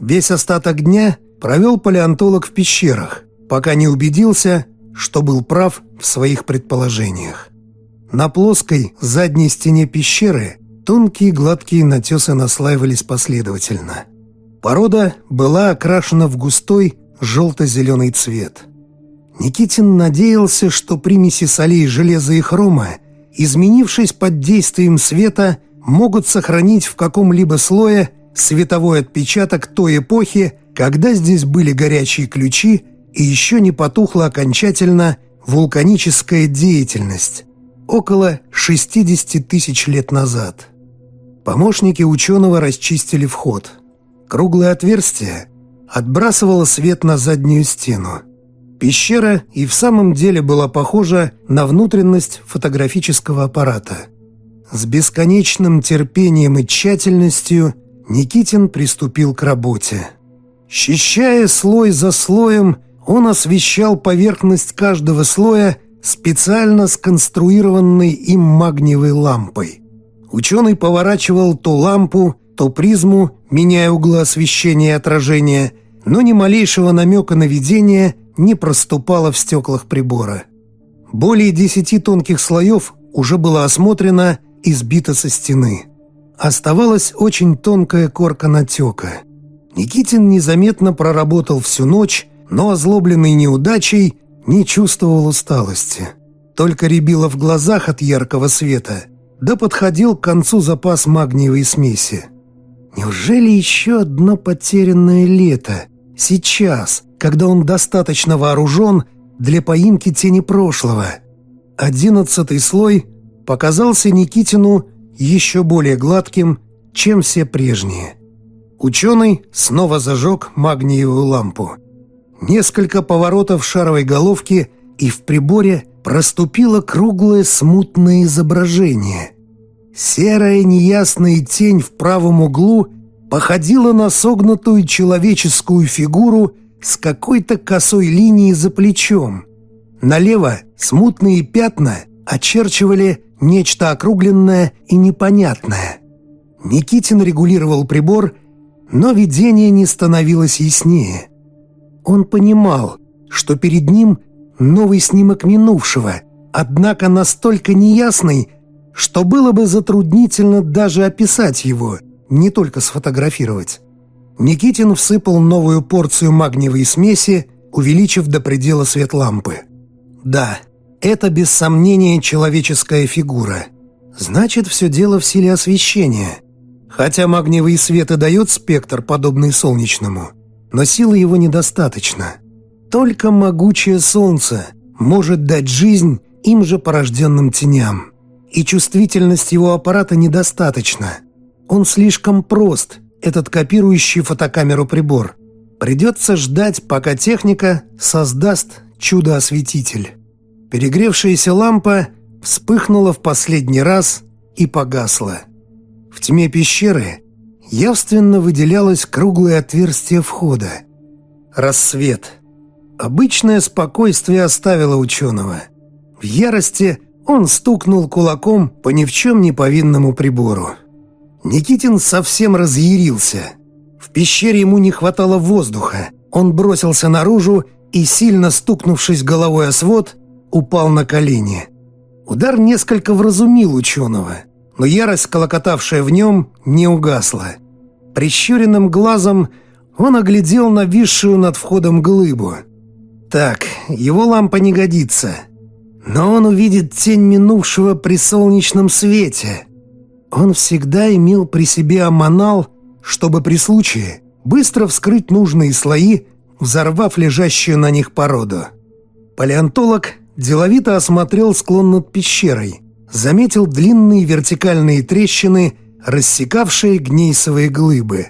Весь остаток дня провел палеонтолог в пещерах, пока не убедился, что был прав в своих предположениях. На плоской задней стене пещеры тонкие гладкие натесы наслаивались последовательно. Порода была окрашена в густой желто-зеленый цвет. Никитин надеялся, что примеси солей железа и хрома, изменившись под действием света, могут сохранить в каком-либо слое световой отпечаток той эпохи, когда здесь были горячие ключи и еще не потухла окончательно вулканическая деятельность около 60 тысяч лет назад. Помощники ученого расчистили вход. Круглое отверстие отбрасывало свет на заднюю стену. Пещера и в самом деле была похожа на внутренность фотографического аппарата. С бесконечным терпением и тщательностью Никитин приступил к работе. Счищая слой за слоем, он освещал поверхность каждого слоя специально сконструированной им магниевой лампой. Ученый поворачивал то лампу, то призму, меняя углы освещения и отражения, но ни малейшего намека на видение не проступало в стеклах прибора. Более десяти тонких слоев уже было осмотрено и сбито со стены. Оставалась очень тонкая корка натека. Никитин незаметно проработал всю ночь, но озлобленный неудачей не чувствовал усталости. Только рябило в глазах от яркого света, да подходил к концу запас магниевой смеси. Неужели еще одно потерянное лето? Сейчас, когда он достаточно вооружен для поимки тени прошлого. Одиннадцатый слой показался Никитину еще более гладким, чем все прежние. Ученый снова зажег магниевую лампу. Несколько поворотов шаровой головки, и в приборе проступило круглое смутное изображение. Серая неясная тень в правом углу походила на согнутую человеческую фигуру с какой-то косой линией за плечом. Налево смутные пятна очерчивали нечто округленное и непонятное. Никитин регулировал прибор, но видение не становилось яснее. Он понимал, что перед ним новый снимок минувшего, однако настолько неясный, что было бы затруднительно даже описать его, не только сфотографировать. Никитин всыпал новую порцию магниевой смеси, увеличив до предела свет лампы. Да, это без сомнения человеческая фигура. Значит, все дело в силе освещения. Хотя магниевый свет и дает спектр, подобный солнечному, но силы его недостаточно. Только могучее солнце может дать жизнь им же порожденным теням. И чувствительность его аппарата недостаточна. Он слишком прост, этот копирующий фотокамеру прибор. Придется ждать, пока техника создаст чудо-осветитель. Перегревшаяся лампа вспыхнула в последний раз и погасла. В тьме пещеры явственно выделялось круглое отверстие входа. Рассвет. Обычное спокойствие оставило ученого. В ярости он стукнул кулаком по ни в чем не повинному прибору. Никитин совсем разъярился. В пещере ему не хватало воздуха. Он бросился наружу и, сильно стукнувшись головой о свод, упал на колени. Удар несколько вразумил ученого, но ярость, колокотавшая в нем, не угасла. Прищуренным глазом он оглядел нависшую над входом глыбу. Так, его лампа не годится. Но он увидит тень минувшего при солнечном свете. Он всегда имел при себе аманал, чтобы при случае быстро вскрыть нужные слои, взорвав лежащую на них породу. Палеонтолог деловито осмотрел склон над пещерой, заметил длинные вертикальные трещины, рассекавшие гнейсовые глыбы.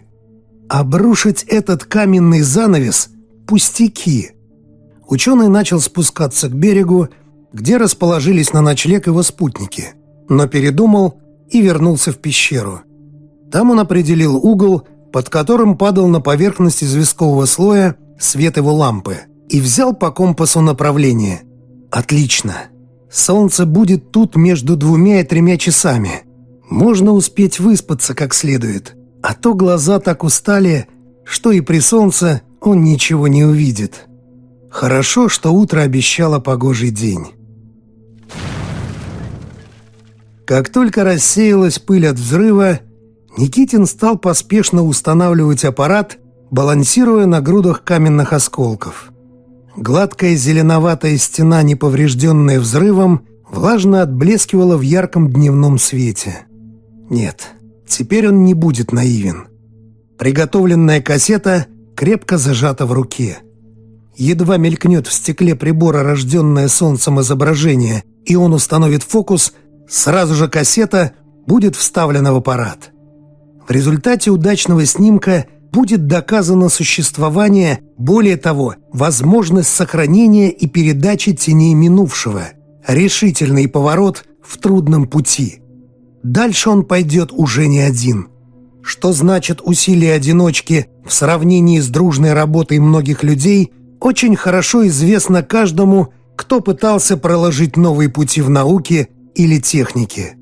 Обрушить этот каменный занавес – пустяки. Ученый начал спускаться к берегу, где расположились на ночлег его спутники, но передумал и вернулся в пещеру. Там он определил угол, под которым падал на поверхность известкового слоя свет его лампы, и взял по компасу направление – Отлично. Солнце будет тут между двумя и тремя часами. Можно успеть выспаться как следует. А то глаза так устали, что и при солнце он ничего не увидит. Хорошо, что утро обещало погожий день. Как только рассеялась пыль от взрыва, Никитин стал поспешно устанавливать аппарат, балансируя на грудах каменных осколков. Гладкая зеленоватая стена, не поврежденная взрывом, влажно отблескивала в ярком дневном свете. Нет, теперь он не будет наивен. Приготовленная кассета крепко зажата в руке. Едва мелькнет в стекле прибора рожденное солнцем изображение, и он установит фокус, сразу же кассета будет вставлена в аппарат. В результате удачного снимка – будет доказано существование, более того, возможность сохранения и передачи теней минувшего, решительный поворот в трудном пути. Дальше он пойдет уже не один. Что значит усилие одиночки в сравнении с дружной работой многих людей, очень хорошо известно каждому, кто пытался проложить новые пути в науке или технике.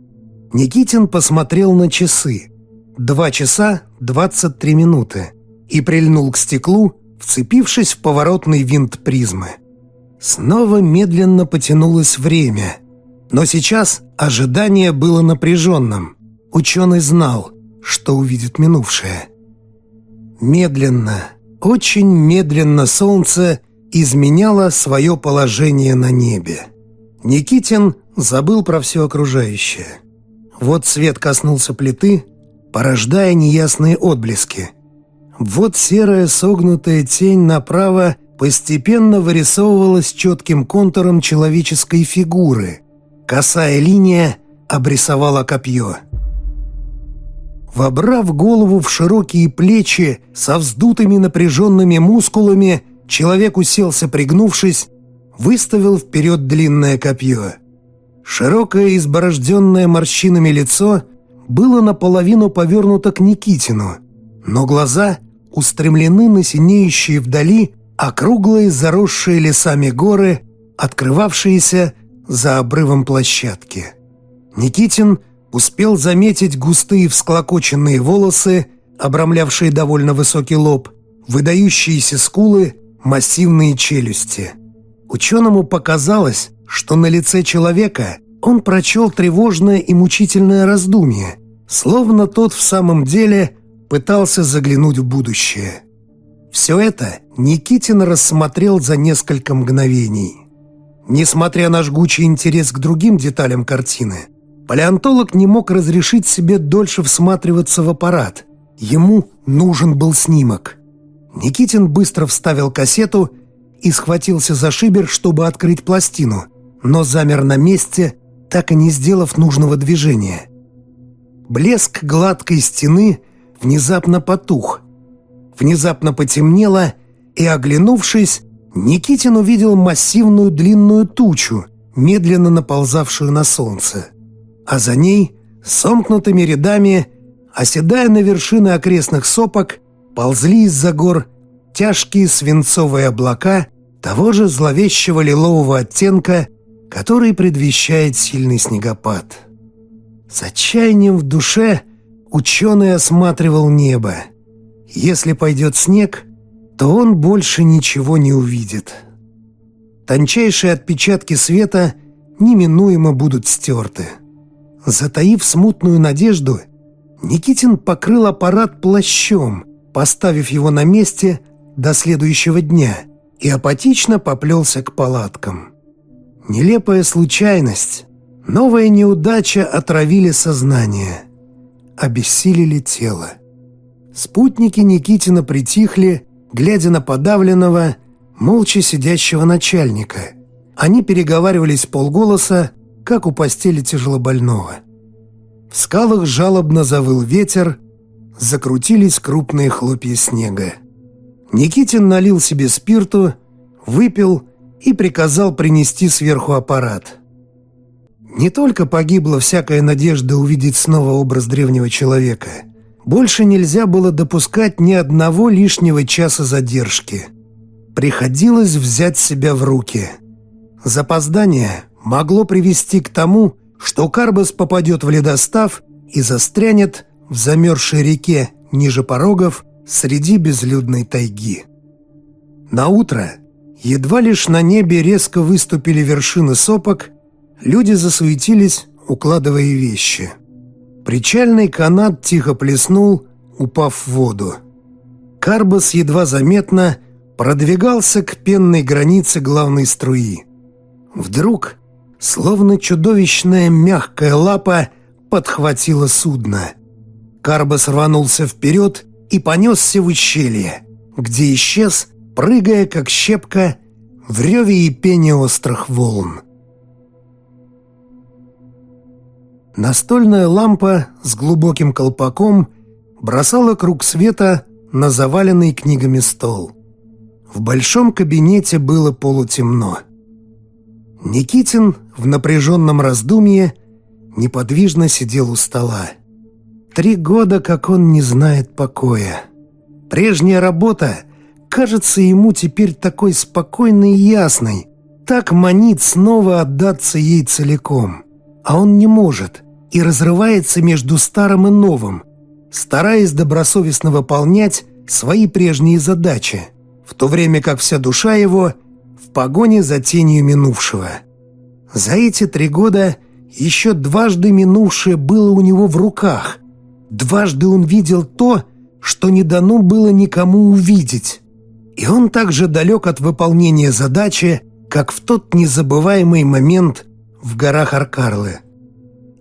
Никитин посмотрел на часы. Два часа двадцать три минуты. И прильнул к стеклу, вцепившись в поворотный винт призмы. Снова медленно потянулось время. Но сейчас ожидание было напряженным. Ученый знал, что увидит минувшее. Медленно, очень медленно солнце изменяло свое положение на небе. Никитин забыл про все окружающее. Вот свет коснулся плиты, порождая неясные отблески. Вот серая согнутая тень направо постепенно вырисовывалась четким контуром человеческой фигуры. Косая линия обрисовала копье. Вобрав голову в широкие плечи со вздутыми напряженными мускулами, человек уселся пригнувшись, выставил вперед длинное копье. Широкое изборожденное морщинами лицо было наполовину повернуто к Никитину, но глаза устремлены на синеющие вдали округлые заросшие лесами горы, открывавшиеся за обрывом площадки. Никитин успел заметить густые всклокоченные волосы, обрамлявшие довольно высокий лоб, выдающиеся скулы, массивные челюсти. Ученому показалось, что на лице человека он прочел тревожное и мучительное раздумье, словно тот в самом деле пытался заглянуть в будущее. Все это Никитин рассмотрел за несколько мгновений. Несмотря на жгучий интерес к другим деталям картины, палеонтолог не мог разрешить себе дольше всматриваться в аппарат. Ему нужен был снимок. Никитин быстро вставил кассету и схватился за шибер, чтобы открыть пластину – но замер на месте, так и не сделав нужного движения. Блеск гладкой стены внезапно потух. Внезапно потемнело, и, оглянувшись, Никитин увидел массивную длинную тучу, медленно наползавшую на солнце. А за ней, сомкнутыми рядами, оседая на вершины окрестных сопок, ползли из-за гор тяжкие свинцовые облака того же зловещего лилового оттенка, который предвещает сильный снегопад. С отчаянием в душе ученый осматривал небо. Если пойдет снег, то он больше ничего не увидит. Тончайшие отпечатки света неминуемо будут стерты. Затаив смутную надежду, Никитин покрыл аппарат плащом, поставив его на месте до следующего дня, и апатично поплелся к палаткам. Нелепая случайность, новая неудача отравили сознание, обессилили тело. Спутники Никитина притихли, глядя на подавленного, молча сидящего начальника. Они переговаривались полголоса, как у постели тяжелобольного. В скалах жалобно завыл ветер, закрутились крупные хлопья снега. Никитин налил себе спирту, выпил и приказал принести сверху аппарат. Не только погибла всякая надежда увидеть снова образ древнего человека. Больше нельзя было допускать ни одного лишнего часа задержки. Приходилось взять себя в руки. Запоздание могло привести к тому, что Карбас попадет в ледостав и застрянет в замерзшей реке ниже порогов среди безлюдной тайги. На утро Едва лишь на небе резко выступили вершины сопок, люди засуетились, укладывая вещи. Причальный канат тихо плеснул, упав в воду. Карбас едва заметно продвигался к пенной границе главной струи. Вдруг, словно чудовищная мягкая лапа, подхватила судно. Карбас рванулся вперед и понесся в ущелье, где исчез прыгая, как щепка, в реве и пене острых волн. Настольная лампа с глубоким колпаком бросала круг света на заваленный книгами стол. В большом кабинете было полутемно. Никитин в напряженном раздумье неподвижно сидел у стола. Три года, как он не знает покоя. Прежняя работа кажется ему теперь такой спокойной и ясной, так манит снова отдаться ей целиком. А он не может и разрывается между старым и новым, стараясь добросовестно выполнять свои прежние задачи, в то время как вся душа его в погоне за тенью минувшего. За эти три года еще дважды минувшее было у него в руках. Дважды он видел то, что не дано было никому увидеть. И он также далек от выполнения задачи, как в тот незабываемый момент в горах Аркарлы.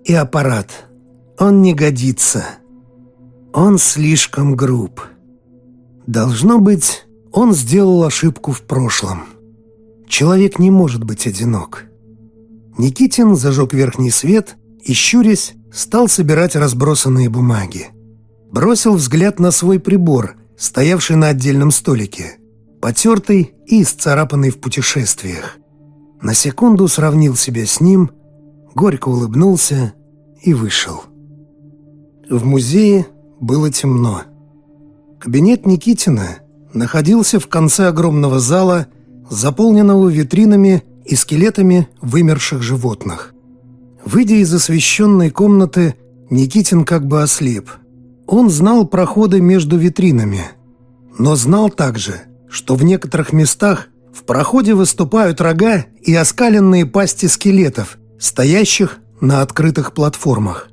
И аппарат. Он не годится. Он слишком груб. Должно быть, он сделал ошибку в прошлом. Человек не может быть одинок. Никитин зажег верхний свет и, щурясь, стал собирать разбросанные бумаги. Бросил взгляд на свой прибор, стоявший на отдельном столике, потертый и исцарапанный в путешествиях. На секунду сравнил себя с ним, горько улыбнулся и вышел. В музее было темно. Кабинет Никитина находился в конце огромного зала, заполненного витринами и скелетами вымерших животных. Выйдя из освещенной комнаты, Никитин как бы ослеп. Он знал проходы между витринами, но знал также, что в некоторых местах в проходе выступают рога и оскаленные пасти скелетов, стоящих на открытых платформах.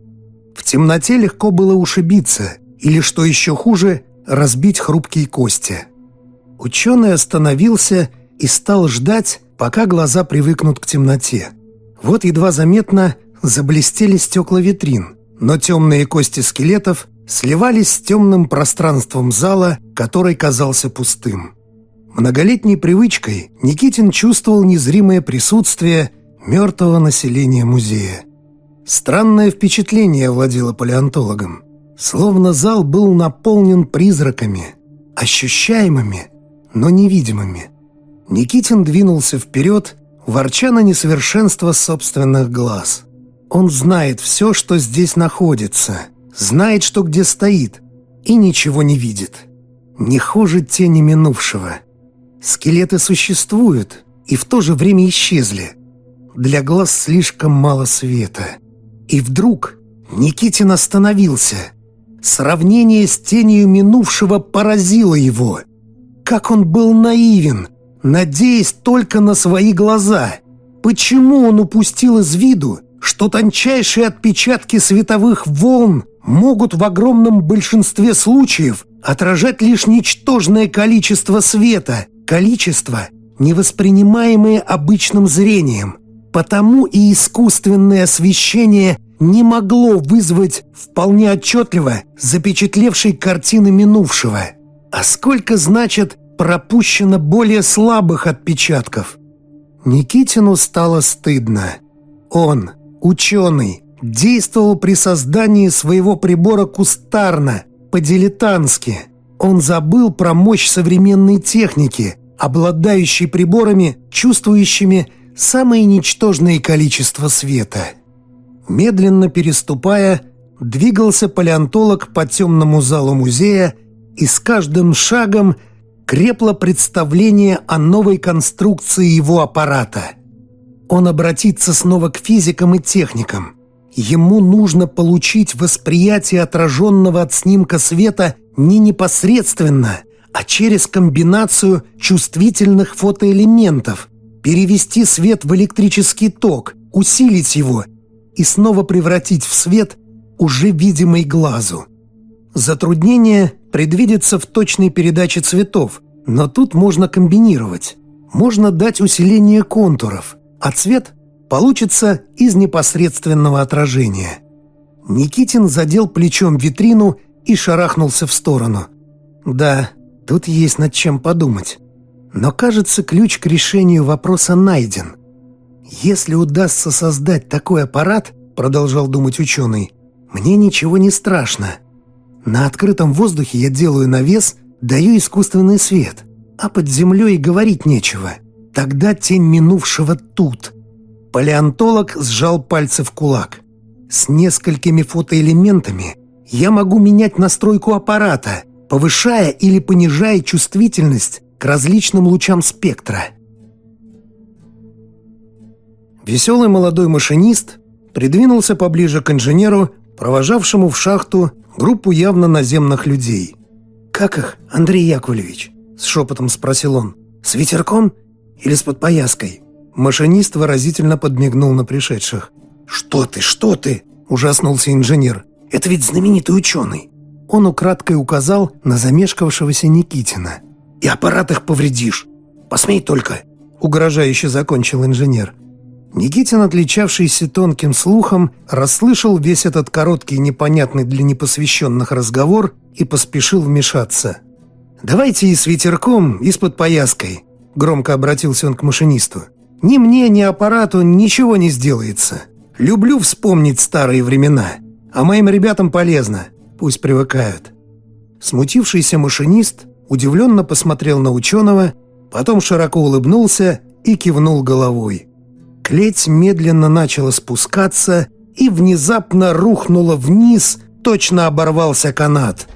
В темноте легко было ушибиться или, что еще хуже, разбить хрупкие кости. Ученый остановился и стал ждать, пока глаза привыкнут к темноте. Вот едва заметно заблестели стекла витрин, но темные кости скелетов сливались с темным пространством зала, который казался пустым. Многолетней привычкой Никитин чувствовал незримое присутствие мертвого населения музея. Странное впечатление владело палеонтологом. Словно зал был наполнен призраками, ощущаемыми, но невидимыми. Никитин двинулся вперед, ворча на несовершенство собственных глаз. Он знает все, что здесь находится, знает, что где стоит, и ничего не видит. Не хуже тени минувшего. Скелеты существуют и в то же время исчезли. Для глаз слишком мало света. И вдруг Никитин остановился – Сравнение с тенью минувшего поразило его. Как он был наивен, надеясь только на свои глаза. Почему он упустил из виду, что тончайшие отпечатки световых волн могут в огромном большинстве случаев отражать лишь ничтожное количество света, количество, невоспринимаемое обычным зрением. Потому и искусственное освещение не могло вызвать вполне отчетливо запечатлевшей картины минувшего. А сколько, значит, пропущено более слабых отпечатков? Никитину стало стыдно. Он, ученый, действовал при создании своего прибора кустарно, по-дилетантски. Он забыл про мощь современной техники, обладающей приборами, чувствующими самое ничтожное количество света. Медленно переступая, двигался палеонтолог по темному залу музея, и с каждым шагом крепло представление о новой конструкции его аппарата. Он обратится снова к физикам и техникам. Ему нужно получить восприятие отраженного от снимка света не непосредственно, а через комбинацию чувствительных фотоэлементов, перевести свет в электрический ток, усилить его – и снова превратить в свет, уже видимый глазу. Затруднение предвидится в точной передаче цветов, но тут можно комбинировать. Можно дать усиление контуров, а цвет получится из непосредственного отражения. Никитин задел плечом витрину и шарахнулся в сторону. Да, тут есть над чем подумать. Но, кажется, ключ к решению вопроса найден – «Если удастся создать такой аппарат, — продолжал думать ученый, — мне ничего не страшно. На открытом воздухе я делаю навес, даю искусственный свет, а под землей говорить нечего. Тогда тень минувшего тут». Палеонтолог сжал пальцы в кулак. С несколькими фотоэлементами я могу менять настройку аппарата, повышая или понижая чувствительность к различным лучам спектра. Веселый молодой машинист придвинулся поближе к инженеру, провожавшему в шахту группу явно наземных людей. «Как их, Андрей Яковлевич?» – с шепотом спросил он. «С ветерком или с подпояской?» Машинист выразительно подмигнул на пришедших. «Что ты, что ты?» – ужаснулся инженер. «Это ведь знаменитый ученый!» Он украдкой указал на замешкавшегося Никитина. «И аппарат их повредишь! Посмей только!» – угрожающе закончил инженер. Никитин, отличавшийся тонким слухом, расслышал весь этот короткий непонятный для непосвященных разговор и поспешил вмешаться. «Давайте и с ветерком, и с подпояской», – громко обратился он к машинисту. «Ни мне, ни аппарату ничего не сделается. Люблю вспомнить старые времена, а моим ребятам полезно, пусть привыкают». Смутившийся машинист удивленно посмотрел на ученого, потом широко улыбнулся и кивнул головой. Клеть медленно начала спускаться и внезапно рухнула вниз, точно оборвался канат.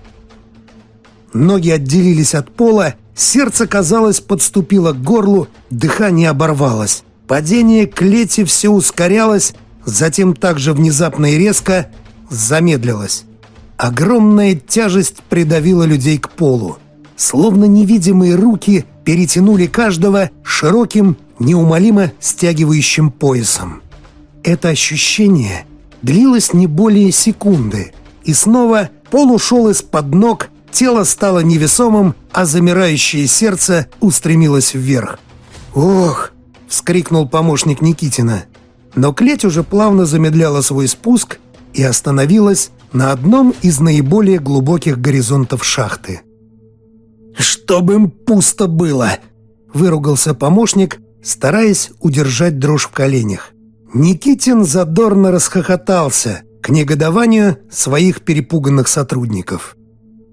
Ноги отделились от пола, сердце, казалось, подступило к горлу, дыхание оборвалось. Падение клети все ускорялось, затем также внезапно и резко замедлилось. Огромная тяжесть придавила людей к полу. Словно невидимые руки перетянули каждого широким неумолимо стягивающим поясом. Это ощущение длилось не более секунды, и снова пол ушел из-под ног, тело стало невесомым, а замирающее сердце устремилось вверх. «Ох!» — вскрикнул помощник Никитина. Но клеть уже плавно замедляла свой спуск и остановилась на одном из наиболее глубоких горизонтов шахты. «Чтобы им пусто было!» — выругался помощник, стараясь удержать дрожь в коленях. Никитин задорно расхохотался к негодованию своих перепуганных сотрудников.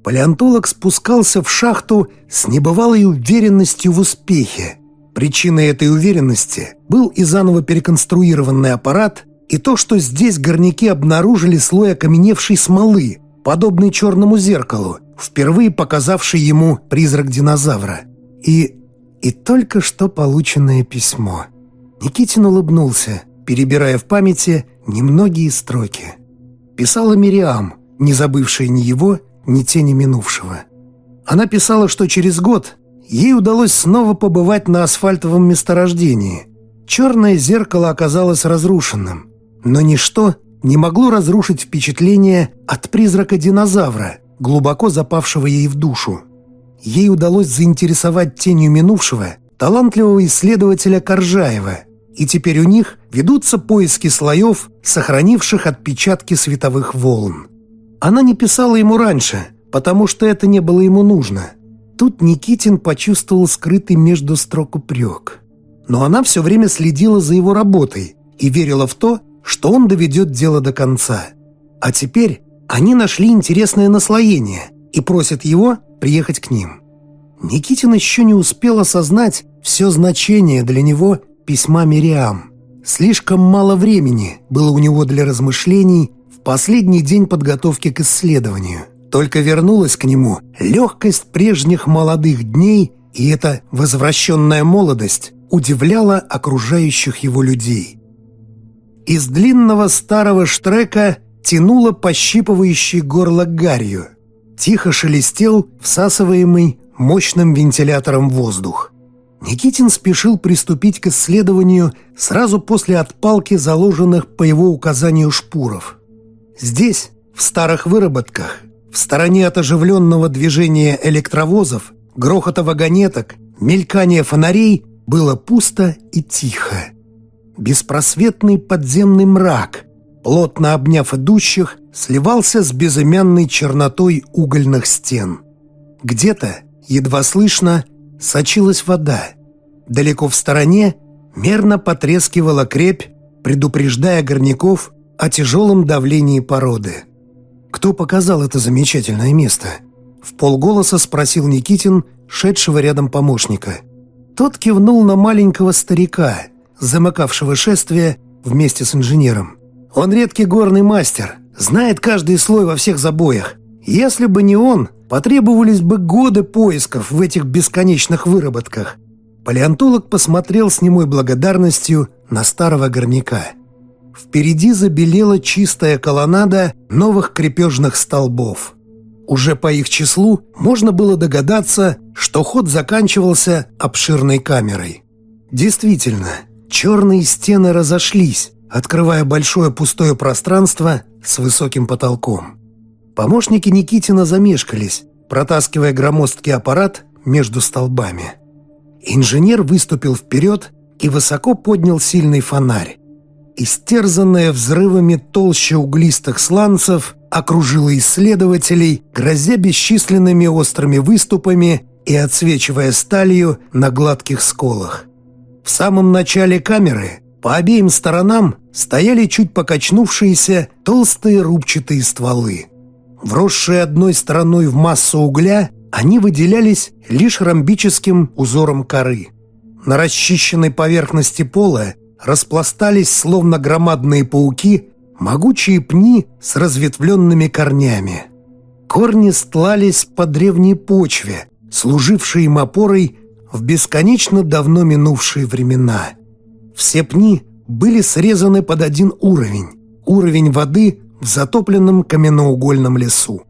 Палеонтолог спускался в шахту с небывалой уверенностью в успехе. Причиной этой уверенности был и заново переконструированный аппарат, и то, что здесь горняки обнаружили слой окаменевшей смолы, подобный черному зеркалу, впервые показавший ему призрак динозавра. И и только что полученное письмо. Никитин улыбнулся, перебирая в памяти немногие строки. Писала Мириам, не забывшая ни его, ни тени минувшего. Она писала, что через год ей удалось снова побывать на асфальтовом месторождении. Черное зеркало оказалось разрушенным, но ничто не могло разрушить впечатление от призрака динозавра, глубоко запавшего ей в душу ей удалось заинтересовать тенью минувшего талантливого исследователя Коржаева, и теперь у них ведутся поиски слоев, сохранивших отпечатки световых волн. Она не писала ему раньше, потому что это не было ему нужно. Тут Никитин почувствовал скрытый между строк упрек. Но она все время следила за его работой и верила в то, что он доведет дело до конца. А теперь они нашли интересное наслоение и просят его приехать к ним. Никитин еще не успел осознать все значение для него письма Мириам. Слишком мало времени было у него для размышлений в последний день подготовки к исследованию. Только вернулась к нему легкость прежних молодых дней, и эта возвращенная молодость удивляла окружающих его людей. Из длинного старого штрека тянуло пощипывающее горло гарью – тихо шелестел всасываемый мощным вентилятором воздух. Никитин спешил приступить к исследованию сразу после отпалки заложенных по его указанию шпуров. Здесь, в старых выработках, в стороне от оживленного движения электровозов, грохота вагонеток, мелькания фонарей, было пусто и тихо. Беспросветный подземный мрак, плотно обняв идущих, сливался с безымянной чернотой угольных стен. Где-то, едва слышно, сочилась вода. Далеко в стороне мерно потрескивала крепь, предупреждая горняков о тяжелом давлении породы. «Кто показал это замечательное место?» В полголоса спросил Никитин, шедшего рядом помощника. Тот кивнул на маленького старика, замыкавшего шествие вместе с инженером. Он редкий горный мастер, знает каждый слой во всех забоях. Если бы не он, потребовались бы годы поисков в этих бесконечных выработках. Палеонтолог посмотрел с немой благодарностью на старого горняка. Впереди забелела чистая колоннада новых крепежных столбов. Уже по их числу можно было догадаться, что ход заканчивался обширной камерой. Действительно, черные стены разошлись, открывая большое пустое пространство с высоким потолком. Помощники Никитина замешкались, протаскивая громоздкий аппарат между столбами. Инженер выступил вперед и высоко поднял сильный фонарь. Истерзанная взрывами толща углистых сланцев окружила исследователей, грозя бесчисленными острыми выступами и отсвечивая сталью на гладких сколах. В самом начале камеры по обеим сторонам стояли чуть покачнувшиеся толстые рубчатые стволы. Вросшие одной стороной в массу угля, они выделялись лишь ромбическим узором коры. На расчищенной поверхности пола распластались, словно громадные пауки, могучие пни с разветвленными корнями. Корни стлались по древней почве, служившей им опорой в бесконечно давно минувшие времена. Все пни были срезаны под один уровень – уровень воды в затопленном каменноугольном лесу.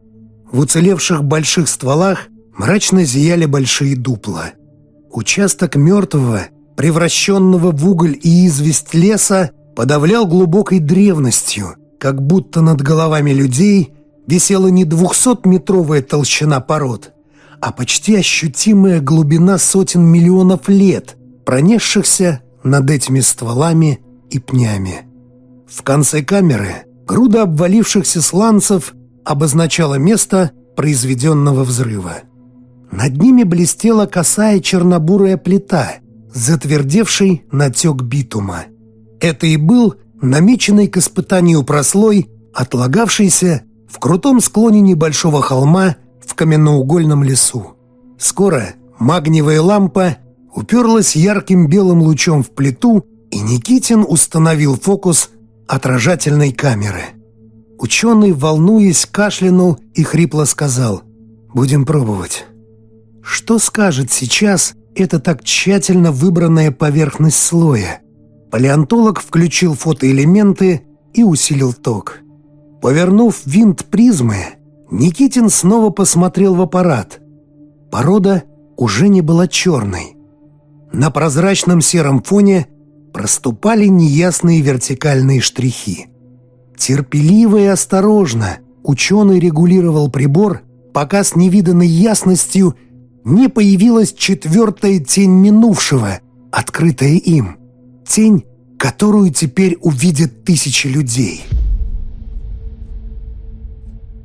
В уцелевших больших стволах мрачно зияли большие дупла. Участок мертвого, превращенного в уголь и известь леса, подавлял глубокой древностью, как будто над головами людей висела не двухсотметровая толщина пород, а почти ощутимая глубина сотен миллионов лет, пронесшихся над этими стволами и пнями. В конце камеры Груда обвалившихся сланцев обозначала место произведенного взрыва. Над ними блестела косая чернобурая плита, затвердевший натек битума. Это и был намеченный к испытанию прослой, отлагавшийся в крутом склоне небольшого холма в каменноугольном лесу. Скоро магниевая лампа уперлась ярким белым лучом в плиту, и Никитин установил фокус отражательной камеры. Ученый, волнуясь, кашлянул и хрипло сказал «Будем пробовать». Что скажет сейчас эта так тщательно выбранная поверхность слоя? Палеонтолог включил фотоэлементы и усилил ток. Повернув винт призмы, Никитин снова посмотрел в аппарат. Порода уже не была черной. На прозрачном сером фоне проступали неясные вертикальные штрихи. Терпеливо и осторожно ученый регулировал прибор, пока с невиданной ясностью не появилась четвертая тень минувшего, открытая им. Тень, которую теперь увидят тысячи людей.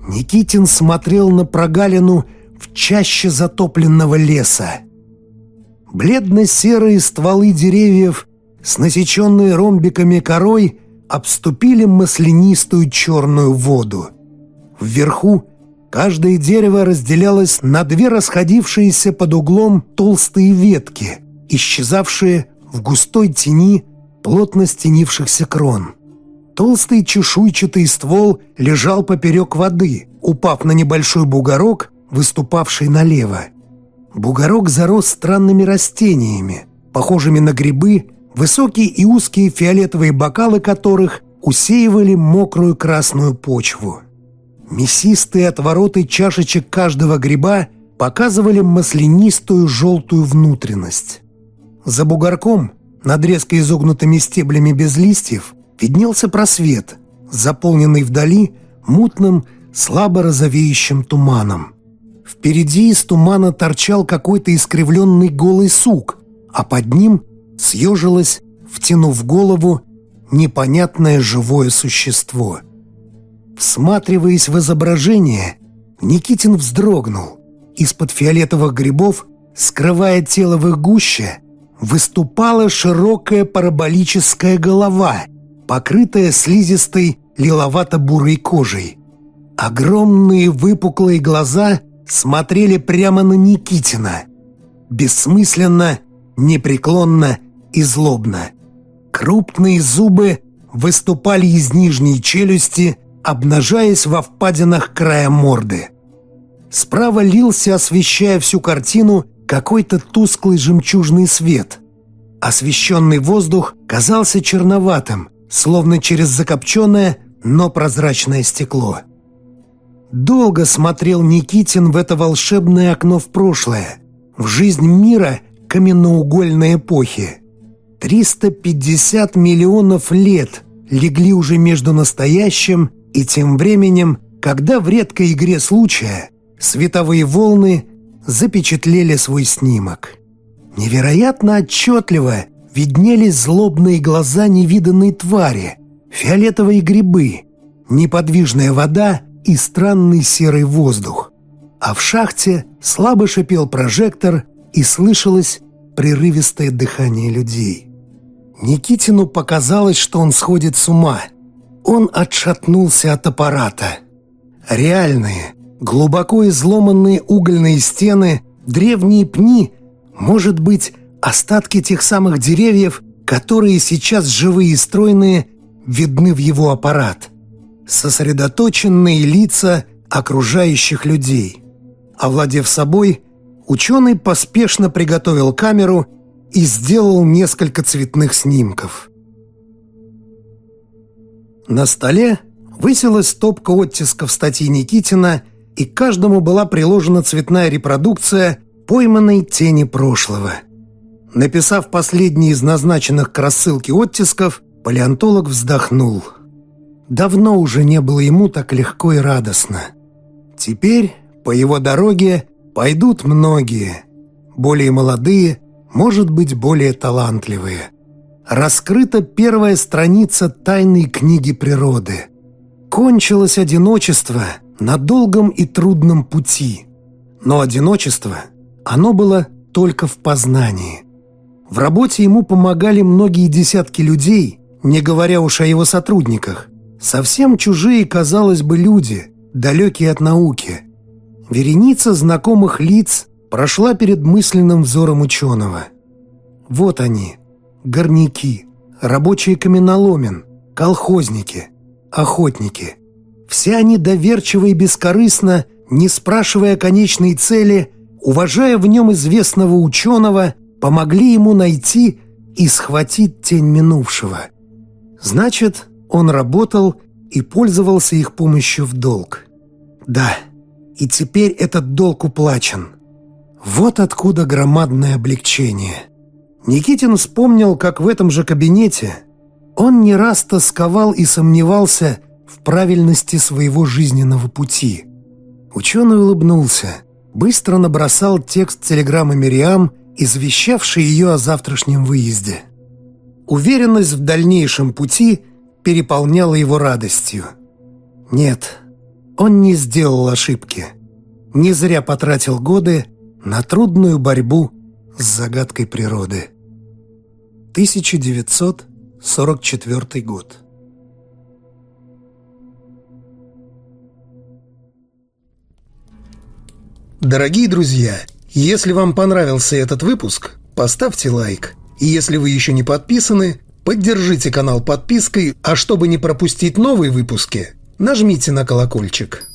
Никитин смотрел на прогалину в чаще затопленного леса. Бледно-серые стволы деревьев с насеченной ромбиками корой обступили маслянистую черную воду. Вверху каждое дерево разделялось на две расходившиеся под углом толстые ветки, исчезавшие в густой тени плотно стенившихся крон. Толстый чешуйчатый ствол лежал поперек воды, упав на небольшой бугорок, выступавший налево. Бугорок зарос странными растениями, похожими на грибы высокие и узкие фиолетовые бокалы которых усеивали мокрую красную почву. Мясистые отвороты чашечек каждого гриба показывали маслянистую желтую внутренность. За бугорком, над резко изогнутыми стеблями без листьев, виднелся просвет, заполненный вдали мутным, слабо розовеющим туманом. Впереди из тумана торчал какой-то искривленный голый сук, а под ним съежилось, втянув голову, непонятное живое существо. Всматриваясь в изображение, Никитин вздрогнул. Из-под фиолетовых грибов, скрывая тело в их гуще, выступала широкая параболическая голова, покрытая слизистой лиловато-бурой кожей. Огромные выпуклые глаза смотрели прямо на Никитина. Бессмысленно, непреклонно и злобно. Крупные зубы выступали из нижней челюсти, обнажаясь во впадинах края морды. Справа лился, освещая всю картину, какой-то тусклый жемчужный свет. Освещенный воздух казался черноватым, словно через закопченное, но прозрачное стекло. Долго смотрел Никитин в это волшебное окно в прошлое, в жизнь мира каменноугольной эпохи. 350 миллионов лет легли уже между настоящим и тем временем, когда в редкой игре случая световые волны запечатлели свой снимок. Невероятно отчетливо виднелись злобные глаза невиданной твари, фиолетовые грибы, неподвижная вода и странный серый воздух. А в шахте слабо шипел прожектор и слышалось прерывистое дыхание людей. Никитину показалось, что он сходит с ума. Он отшатнулся от аппарата. Реальные, глубоко изломанные угольные стены, древние пни, может быть, остатки тех самых деревьев, которые сейчас живые и стройные, видны в его аппарат. Сосредоточенные лица окружающих людей. Овладев собой, ученый поспешно приготовил камеру и сделал несколько цветных снимков. На столе высилась стопка оттисков статьи Никитина, и каждому была приложена цветная репродукция пойманной тени прошлого. Написав последний из назначенных к рассылке оттисков, палеонтолог вздохнул. Давно уже не было ему так легко и радостно. Теперь по его дороге пойдут многие, более молодые, может быть, более талантливые. Раскрыта первая страница тайной книги природы. Кончилось одиночество на долгом и трудном пути. Но одиночество, оно было только в познании. В работе ему помогали многие десятки людей, не говоря уж о его сотрудниках. Совсем чужие, казалось бы, люди, далекие от науки. Вереница знакомых лиц прошла перед мысленным взором ученого. Вот они, горняки, рабочие каменоломен, колхозники, охотники. Все они доверчиво и бескорыстно, не спрашивая конечной цели, уважая в нем известного ученого, помогли ему найти и схватить тень минувшего. Значит, он работал и пользовался их помощью в долг. Да, и теперь этот долг уплачен. Вот откуда громадное облегчение. Никитин вспомнил, как в этом же кабинете он не раз тосковал и сомневался в правильности своего жизненного пути. Ученый улыбнулся, быстро набросал текст телеграммы Мириам, извещавший ее о завтрашнем выезде. Уверенность в дальнейшем пути переполняла его радостью. Нет, он не сделал ошибки. Не зря потратил годы на трудную борьбу с загадкой природы. 1944 год. Дорогие друзья, если вам понравился этот выпуск, поставьте лайк. И если вы еще не подписаны, поддержите канал подпиской, а чтобы не пропустить новые выпуски, нажмите на колокольчик.